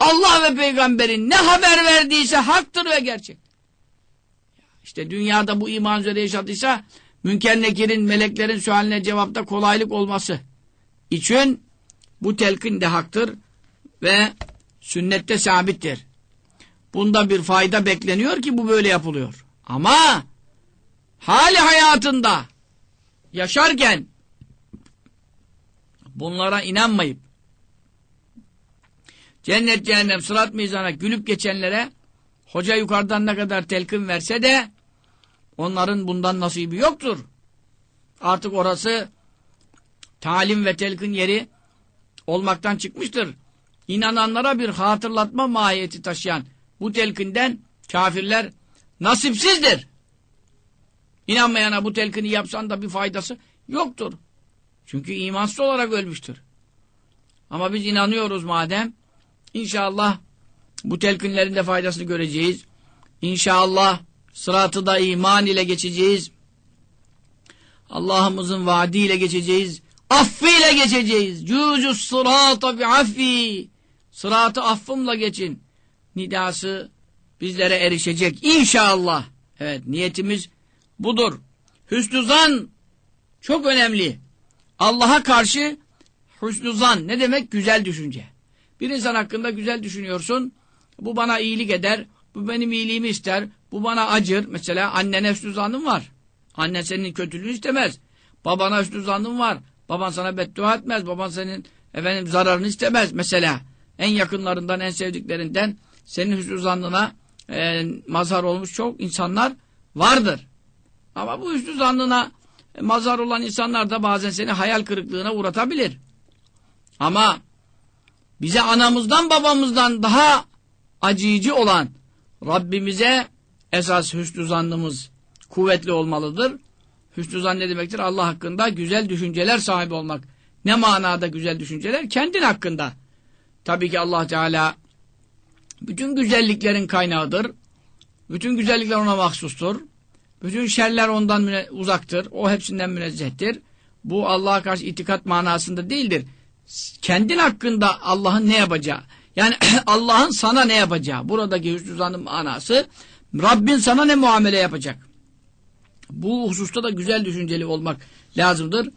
Allah ve peygamberin ne haber verdiyse haktır ve gerçek. İşte dünyada bu iman üzere yaşadıysa Münker Nekir'in, meleklerin sualine cevapta kolaylık olması için bu telkin de haktır ve sünnette sabittir. Bunda bir fayda bekleniyor ki bu böyle yapılıyor. Ama hali hayatında yaşarken bunlara inanmayıp cennet cehennem sırat mizana gülüp geçenlere hoca yukarıdan ne kadar telkin verse de onların bundan nasibi yoktur. Artık orası talim ve telkin yeri olmaktan çıkmıştır. İnananlara bir hatırlatma mahiyeti taşıyan bu telkinden kafirler nasipsizdir. İnanmayana bu telkini yapsan da bir faydası yoktur. Çünkü imansız olarak ölmüştür. Ama biz inanıyoruz madem İnşallah bu telkinlerin de faydasını göreceğiz. İnşallah sıratı da iman ile geçeceğiz. Allah'ımızın vaadiyle geçeceğiz. Affıyla geçeceğiz. Cücü sırata bi affi. Sıratı affımla geçin. Nidası bizlere erişecek. İnşallah. Evet niyetimiz budur. Hüsnü zan çok önemli. Allah'a karşı hüsnü zan ne demek? Güzel düşünce. Bir insan hakkında güzel düşünüyorsun. Bu bana iyilik eder. Bu benim iyiliğimi ister. Bu bana acır. Mesela annene hüsnü zannın var. Annen senin kötülüğünü istemez. Babana hüsnü zannın var. Baban sana beddua etmez. Baban senin efendim zararını istemez. Mesela en yakınlarından, en sevdiklerinden senin hüsnü zannına e, mazhar olmuş çok insanlar vardır. Ama bu hüsnü zannına mazhar olan insanlar da bazen seni hayal kırıklığına uğratabilir. Ama bize anamızdan babamızdan daha acıyıcı olan Rabbimize esas hüsnü zannımız kuvvetli olmalıdır. Hüsnü zan ne demektir? Allah hakkında güzel düşünceler sahibi olmak. Ne manada güzel düşünceler? Kendin hakkında. Tabii ki Allah Teala bütün güzelliklerin kaynağıdır. Bütün güzellikler ona mahsustur. Bütün şerler ondan uzaktır. O hepsinden münezzehtir. Bu Allah'a karşı itikat manasında değildir. kendin hakkında Allah'ın ne yapacağı. Yani <clears throat> Allah'ın sana ne yapacağı. Buradaki hüsnü zannın manası Rabbin sana ne muamele yapacak. Bu hususta da güzel düşünceli olmak lazımdır.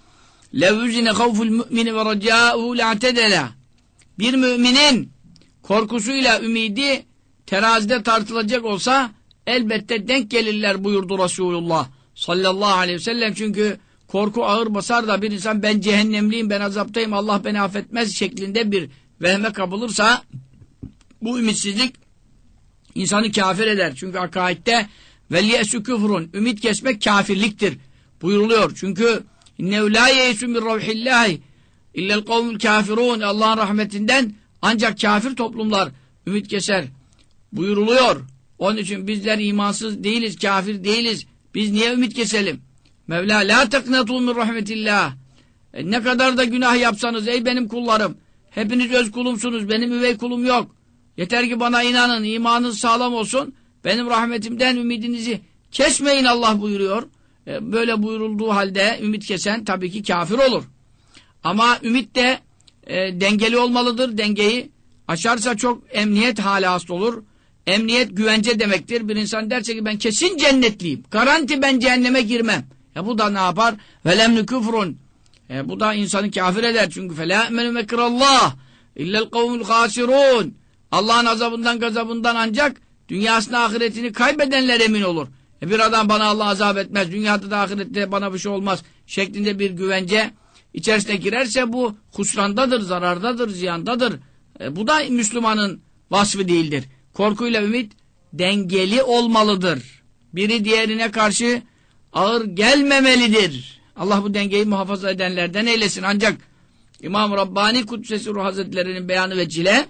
لَوْزِنَ خَوْفُ الْمُؤْمِنِ وَرَجَاءُهُ لَاَعْتَدَلَا Bir müminin korkusuyla ümidi terazide tartılacak olsa elbette denk gelirler buyurdu Resulullah sallallahu aleyhi ve sellem. Çünkü korku ağır basar da bir insan ben cehennemliyim, ben azaptayım, Allah beni affetmez şeklinde bir vehme kapılırsa bu ümitsizlik insanı kafir eder. Çünkü akaidde velyesu küfrun ümit kesmek kafirliktir buyuruluyor. Çünkü innehu la yeyesu min ravhillahi illel kafirun Allah'ın rahmetinden ancak kafir toplumlar ümit keser buyuruluyor. Onun için bizler imansız değiliz, kafir değiliz. Biz niye ümit keselim? Mevla la teknetu min rahmetillah. E, ne kadar da günah yapsanız ey benim kullarım. Hepiniz öz kulumsunuz. Benim üvey kulum yok. Yeter ki bana inanın. imanınız sağlam olsun. Benim rahmetimden ümidinizi kesmeyin Allah buyuruyor. E, böyle buyurulduğu halde ümit kesen tabii ki kafir olur. Ama ümit de e, dengeli olmalıdır. Dengeyi aşarsa çok emniyet hali hasta olur. Emniyet güvence demektir. Bir insan derse ki ben kesin cennetliyim. Garanti ben cehenneme girmem. E bu da ne yapar? Velemnü küfrun. E bu da insanı kafir eder. Çünkü felâ emenü mekrallah. İllel kavmul khasirun. Allah'ın azabından gazabından ancak dünyasını ahiretini kaybedenler emin olur. E bir adam bana Allah azap etmez. Dünyada da ahirette bana bir şey olmaz. Şeklinde bir güvence içerisine girerse bu husrandadır, zarardadır, ziyandadır. E bu da Müslümanın vasfı değildir. Korkuyla ümit dengeli olmalıdır. Biri diğerine karşı ağır gelmemelidir. Allah bu dengeyi muhafaza edenlerden eylesin. Ancak İmam Rabbani Kudsesi Ruh Hazretleri'nin beyanı ve cile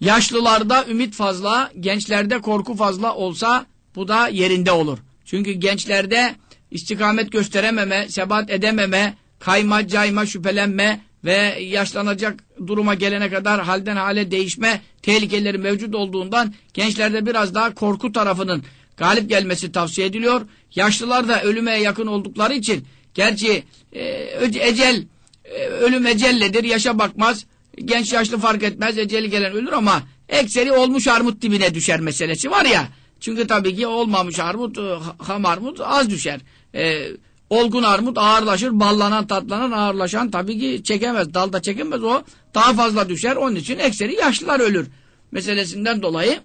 yaşlılarda ümit fazla, gençlerde korku fazla olsa bu da yerinde olur. Çünkü gençlerde istikamet gösterememe, sebat edememe, kayma, cayma, şüphelenme ve yaşlanacak duruma gelene kadar halden hale değişme tehlikeleri mevcut olduğundan gençlerde biraz daha korku tarafının galip gelmesi tavsiye ediliyor. Yaşlılar da ölüme yakın oldukları için gerçi e, ecel e, ölüm ecelledir yaşa bakmaz. Genç yaşlı fark etmez eceli gelen ölür ama ekseri olmuş armut dibine düşer meselesi var ya. Çünkü tabii ki olmamış armut e, ham armut az düşer. E, olgun armut ağırlaşır ballanan tatlanan ağırlaşan tabii ki çekemez dalda çekemez. O daha fazla düşer onun için ekseri yaşlılar ölür meselesinden dolayı.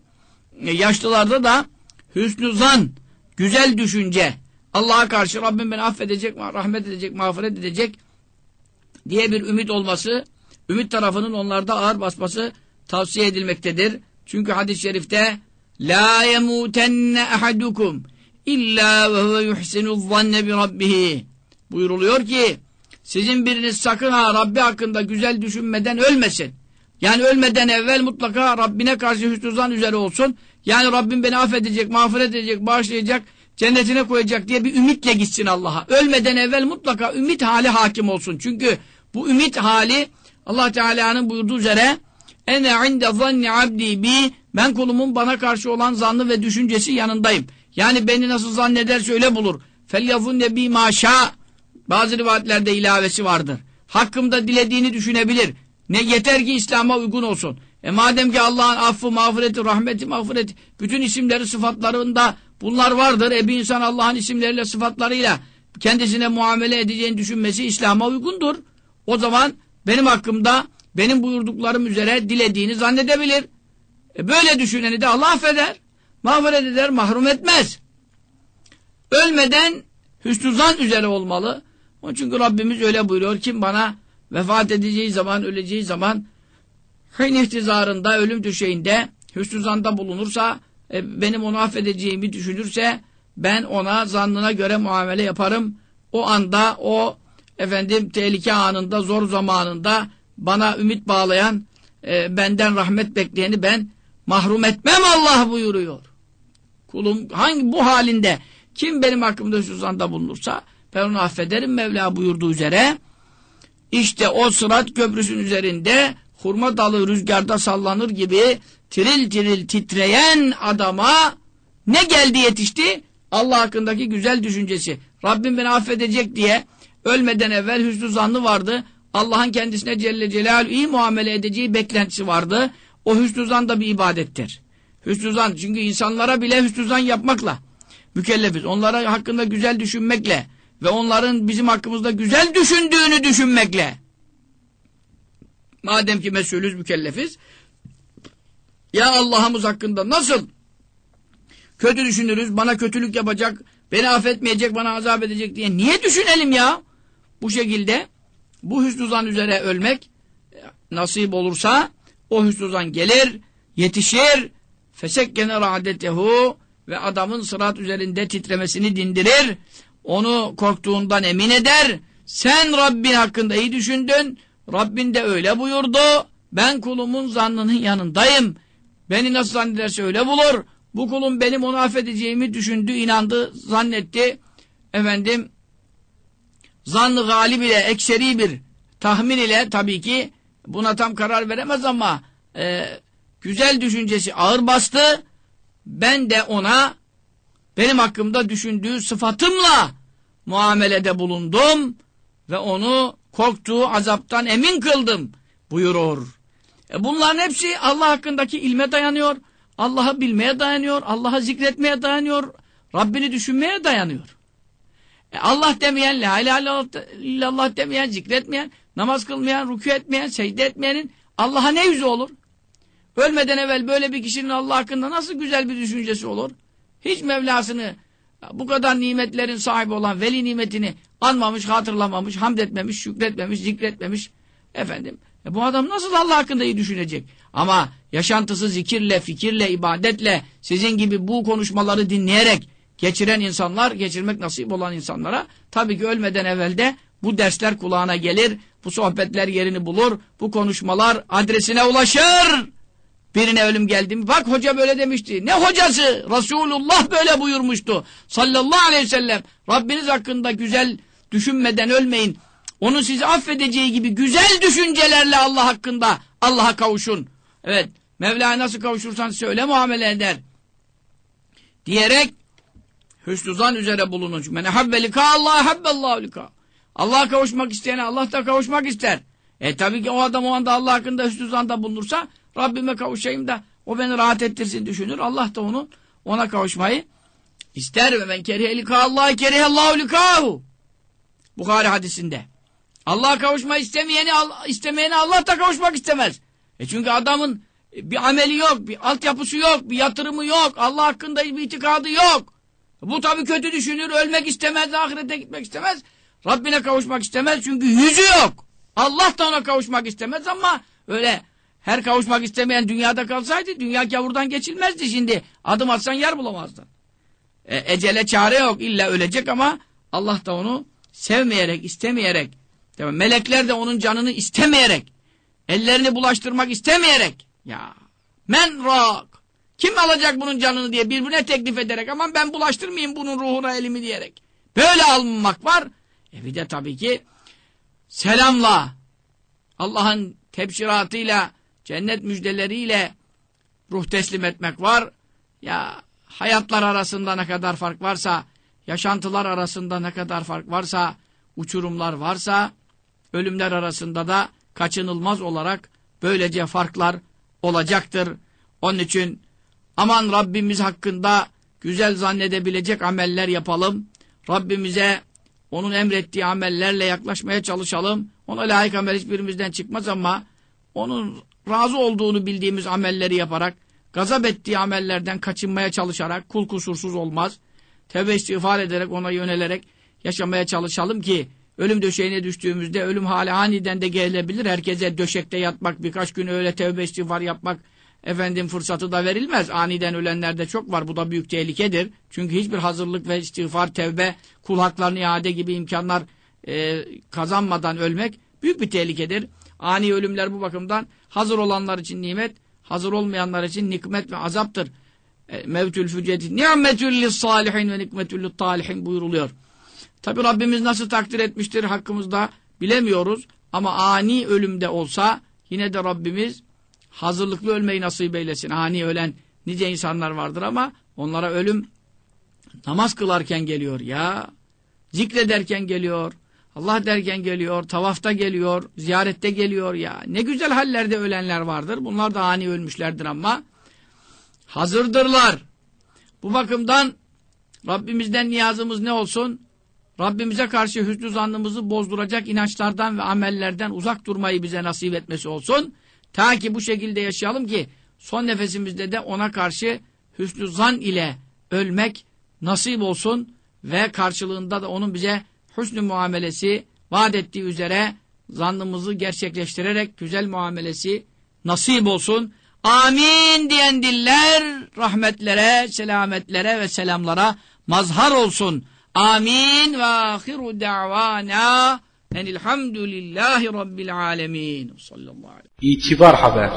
E, yaşlılarda da hüsnü zan, güzel düşünce, Allah'a karşı Rabbim beni affedecek, rahmet edecek, mağfiret edecek diye bir ümit olması, ümit tarafının onlarda ağır basması tavsiye edilmektedir. Çünkü hadis-i şerifte La yemutenne ahadukum illa ve huve yuhsinu zanne bi rabbihi buyuruluyor ki sizin biriniz sakın ha Rabbi hakkında güzel düşünmeden ölmesin. Yani ölmeden evvel mutlaka Rabbine karşı hüsnü zan üzere olsun. Yani Rabbim beni affedecek, mağfiret edecek, bağışlayacak, cennetine koyacak diye bir ümitle gitsin Allah'a. Ölmeden evvel mutlaka ümit hali hakim olsun. Çünkü bu ümit hali Allah Teala'nın buyurduğu üzere ene inde zanni abdi bi ben kulumun bana karşı olan zannı ve düşüncesi yanındayım. Yani beni nasıl zannederse öyle bulur. Felyazunne bi maşa bazı rivayetlerde ilavesi vardır. Hakkımda dilediğini düşünebilir. Ne yeter ki İslam'a uygun olsun. E madem ki Allah'ın affı, mağfireti, rahmeti, mağfireti bütün isimleri sıfatlarında bunlar vardır. E bir insan Allah'ın isimleriyle sıfatlarıyla kendisine muamele edeceğini düşünmesi İslam'a uygundur. O zaman benim hakkımda benim buyurduklarım üzere dilediğini zannedebilir. E böyle düşüneni de Allah affeder. Mağfiret eder, mahrum etmez. Ölmeden hüsnü zan üzere olmalı. Onun çünkü Rabbimiz öyle buyuruyor. Kim bana vefat edeceği zaman, öleceği zaman hın ihtizarında, ölüm düşeğinde hüsnü zanda bulunursa, e, benim onu affedeceğimi düşünürse, ben ona zannına göre muamele yaparım. O anda, o efendim tehlike anında, zor zamanında bana ümit bağlayan, e, benden rahmet bekleyeni ben mahrum etmem Allah buyuruyor. Kulum hangi bu halinde kim benim hakkımda hüsnü zanda bulunursa ben onu affederim Mevla buyurduğu üzere işte o sırat köprüsün üzerinde hurma dalı rüzgarda sallanır gibi tiril tiril titreyen adama ne geldi yetişti? Allah hakkındaki güzel düşüncesi. Rabbim beni affedecek diye ölmeden evvel hüsnü zannı vardı. Allah'ın kendisine Celle Celaluhu iyi muamele edeceği beklentisi vardı. O hüsnü zan da bir ibadettir. Hüsnü zan çünkü insanlara bile hüsnü zan yapmakla mükellefiz. Onlara hakkında güzel düşünmekle ve onların bizim hakkımızda güzel düşündüğünü düşünmekle madem ki mesulüz mükellefiz ya Allah'ımız hakkında nasıl kötü düşünürüz, bana kötülük yapacak, beni affetmeyecek, bana azap edecek diye niye düşünelim ya? Bu şekilde bu hüsnü zan üzere ölmek nasip olursa o hüsnü zan gelir, yetişir, fesekkene ra'detehu ve adamın sırat üzerinde titremesini dindirir, onu korktuğundan emin eder, sen Rabbin hakkında iyi düşündün, Rabbin de öyle buyurdu, ben kulumun zannının yanındayım, beni nasıl zannederse öyle bulur, bu kulum benim onu affedeceğimi düşündü, inandı, zannetti, efendim, zannı galib ile, ekseri bir tahmin ile tabii ki buna tam karar veremez ama e, güzel düşüncesi ağır bastı. Ben de ona benim hakkımda düşündüğü sıfatımla muamelede bulundum ve onu korktuğu azaptan emin kıldım buyurur. E bunların hepsi Allah hakkındaki ilme dayanıyor. Allah'ı bilmeye dayanıyor. Allah'ı zikretmeye dayanıyor. Rabbini düşünmeye dayanıyor. E Allah demeyen, la ilahe illallah demeyen, zikretmeyen, namaz kılmayan, rükû etmeyen, secde etmeyenin Allah'a ne yüzü olur? Ölmeden evvel böyle bir kişinin Allah hakkında nasıl güzel bir düşüncesi olur? Hiç Mevlasını bu kadar nimetlerin sahibi olan veli nimetini anmamış, hatırlamamış, hamd etmemiş, şükretmemiş, zikretmemiş. Efendim, e bu adam nasıl Allah hakkında iyi düşünecek? Ama yaşantısı zikirle, fikirle, ibadetle, sizin gibi bu konuşmaları dinleyerek geçiren insanlar, geçirmek nasip olan insanlara tabii ki ölmeden evvel de bu dersler kulağına gelir, bu sohbetler yerini bulur, bu konuşmalar adresine ulaşır. Birine ölüm geldi mi? Bak hoca böyle demişti. Ne hocası? Resulullah böyle buyurmuştu. Sallallahu aleyhi ve sellem. Rabbiniz hakkında güzel düşünmeden ölmeyin. Onun sizi affedeceği gibi güzel düşüncelerle Allah hakkında Allah'a kavuşun. Evet. Mevla'ya nasıl kavuşursan söyle muamele eder. Diyerek hüsnü zan üzere bulunun. Çünkü men habbelika Allah habbellahu lika. Allah'a kavuşmak isteyene Allah da kavuşmak ister. E tabii ki o adam o anda Allah hakkında hüsnü zanda bulunursa Rabbime kavuşayım da o beni rahat ettirsin düşünür. Allah da onu ona kavuşmayı ister ve men kerihe lika Allah kerihallahu likahu. Bukhari hadisinde. Allah'a kavuşmayı istemeyeni istemeyeni Allah da kavuşmak istemez. E çünkü adamın bir ameli yok, bir altyapısı yok, bir yatırımı yok, Allah hakkında hiçbir itikadı yok. Bu tabii kötü düşünür, ölmek istemez, ahirete gitmek istemez. Rabbine kavuşmak istemez çünkü yüzü yok. Allah da ona kavuşmak istemez ama öyle her kavuşmak istemeyen dünyada kalsaydı dünya gavurdan geçilmezdi şimdi. Adım atsan yer bulamazdın. E, ecele çare yok illa ölecek ama Allah da onu sevmeyerek, istemeyerek, melekler de onun canını istemeyerek, ellerini bulaştırmak istemeyerek, ya men rak, kim alacak bunun canını diye birbirine teklif ederek, aman ben bulaştırmayayım bunun ruhuna elimi diyerek. Böyle alınmak var. E bir de tabii ki selamla, Allah'ın tebşiratıyla, cennet müjdeleriyle ruh teslim etmek var. Ya hayatlar arasında ne kadar fark varsa, yaşantılar arasında ne kadar fark varsa, uçurumlar varsa, ölümler arasında da kaçınılmaz olarak böylece farklar olacaktır. Onun için aman Rabbimiz hakkında güzel zannedebilecek ameller yapalım. Rabbimize onun emrettiği amellerle yaklaşmaya çalışalım. Ona layık amel hiçbirimizden çıkmaz ama onun razı olduğunu bildiğimiz amelleri yaparak, gazap ettiği amellerden kaçınmaya çalışarak, kul kusursuz olmaz. Tevbe istiğfar ederek, ona yönelerek yaşamaya çalışalım ki, ölüm döşeğine düştüğümüzde ölüm hali aniden de gelebilir. Herkese döşekte yatmak, birkaç gün öyle tevbe istiğfar yapmak, efendim fırsatı da verilmez. Aniden ölenler de çok var. Bu da büyük tehlikedir. Çünkü hiçbir hazırlık ve istiğfar, tevbe, kul haklarını iade gibi imkanlar e, kazanmadan ölmek büyük bir tehlikedir. Ani ölümler bu bakımdan hazır olanlar için nimet, hazır olmayanlar için nikmet ve azaptır. E, mevtül füceti ni'metül salihin ve nikmetül talihin buyuruluyor. Tabi Rabbimiz nasıl takdir etmiştir hakkımızda bilemiyoruz. Ama ani ölümde olsa yine de Rabbimiz hazırlıklı ölmeyi nasip eylesin. Ani ölen nice insanlar vardır ama onlara ölüm namaz kılarken geliyor ya. Zikrederken geliyor. Allah derken geliyor, tavafta geliyor, ziyarette geliyor ya. Ne güzel hallerde ölenler vardır. Bunlar da ani ölmüşlerdir ama hazırdırlar. Bu bakımdan Rabbimizden niyazımız ne olsun? Rabbimize karşı hüsnü zannımızı bozduracak inançlardan ve amellerden uzak durmayı bize nasip etmesi olsun. Ta ki bu şekilde yaşayalım ki son nefesimizde de ona karşı hüsnü zan ile ölmek nasip olsun ve karşılığında da onun bize hüsnü muamelesi vaat ettiği üzere zannımızı gerçekleştirerek güzel muamelesi nasip olsun. Amin diyen diller rahmetlere, selametlere ve selamlara mazhar olsun. Amin ve ahiru da'vana enilhamdülillahi rabbil alemin. İtibar Haber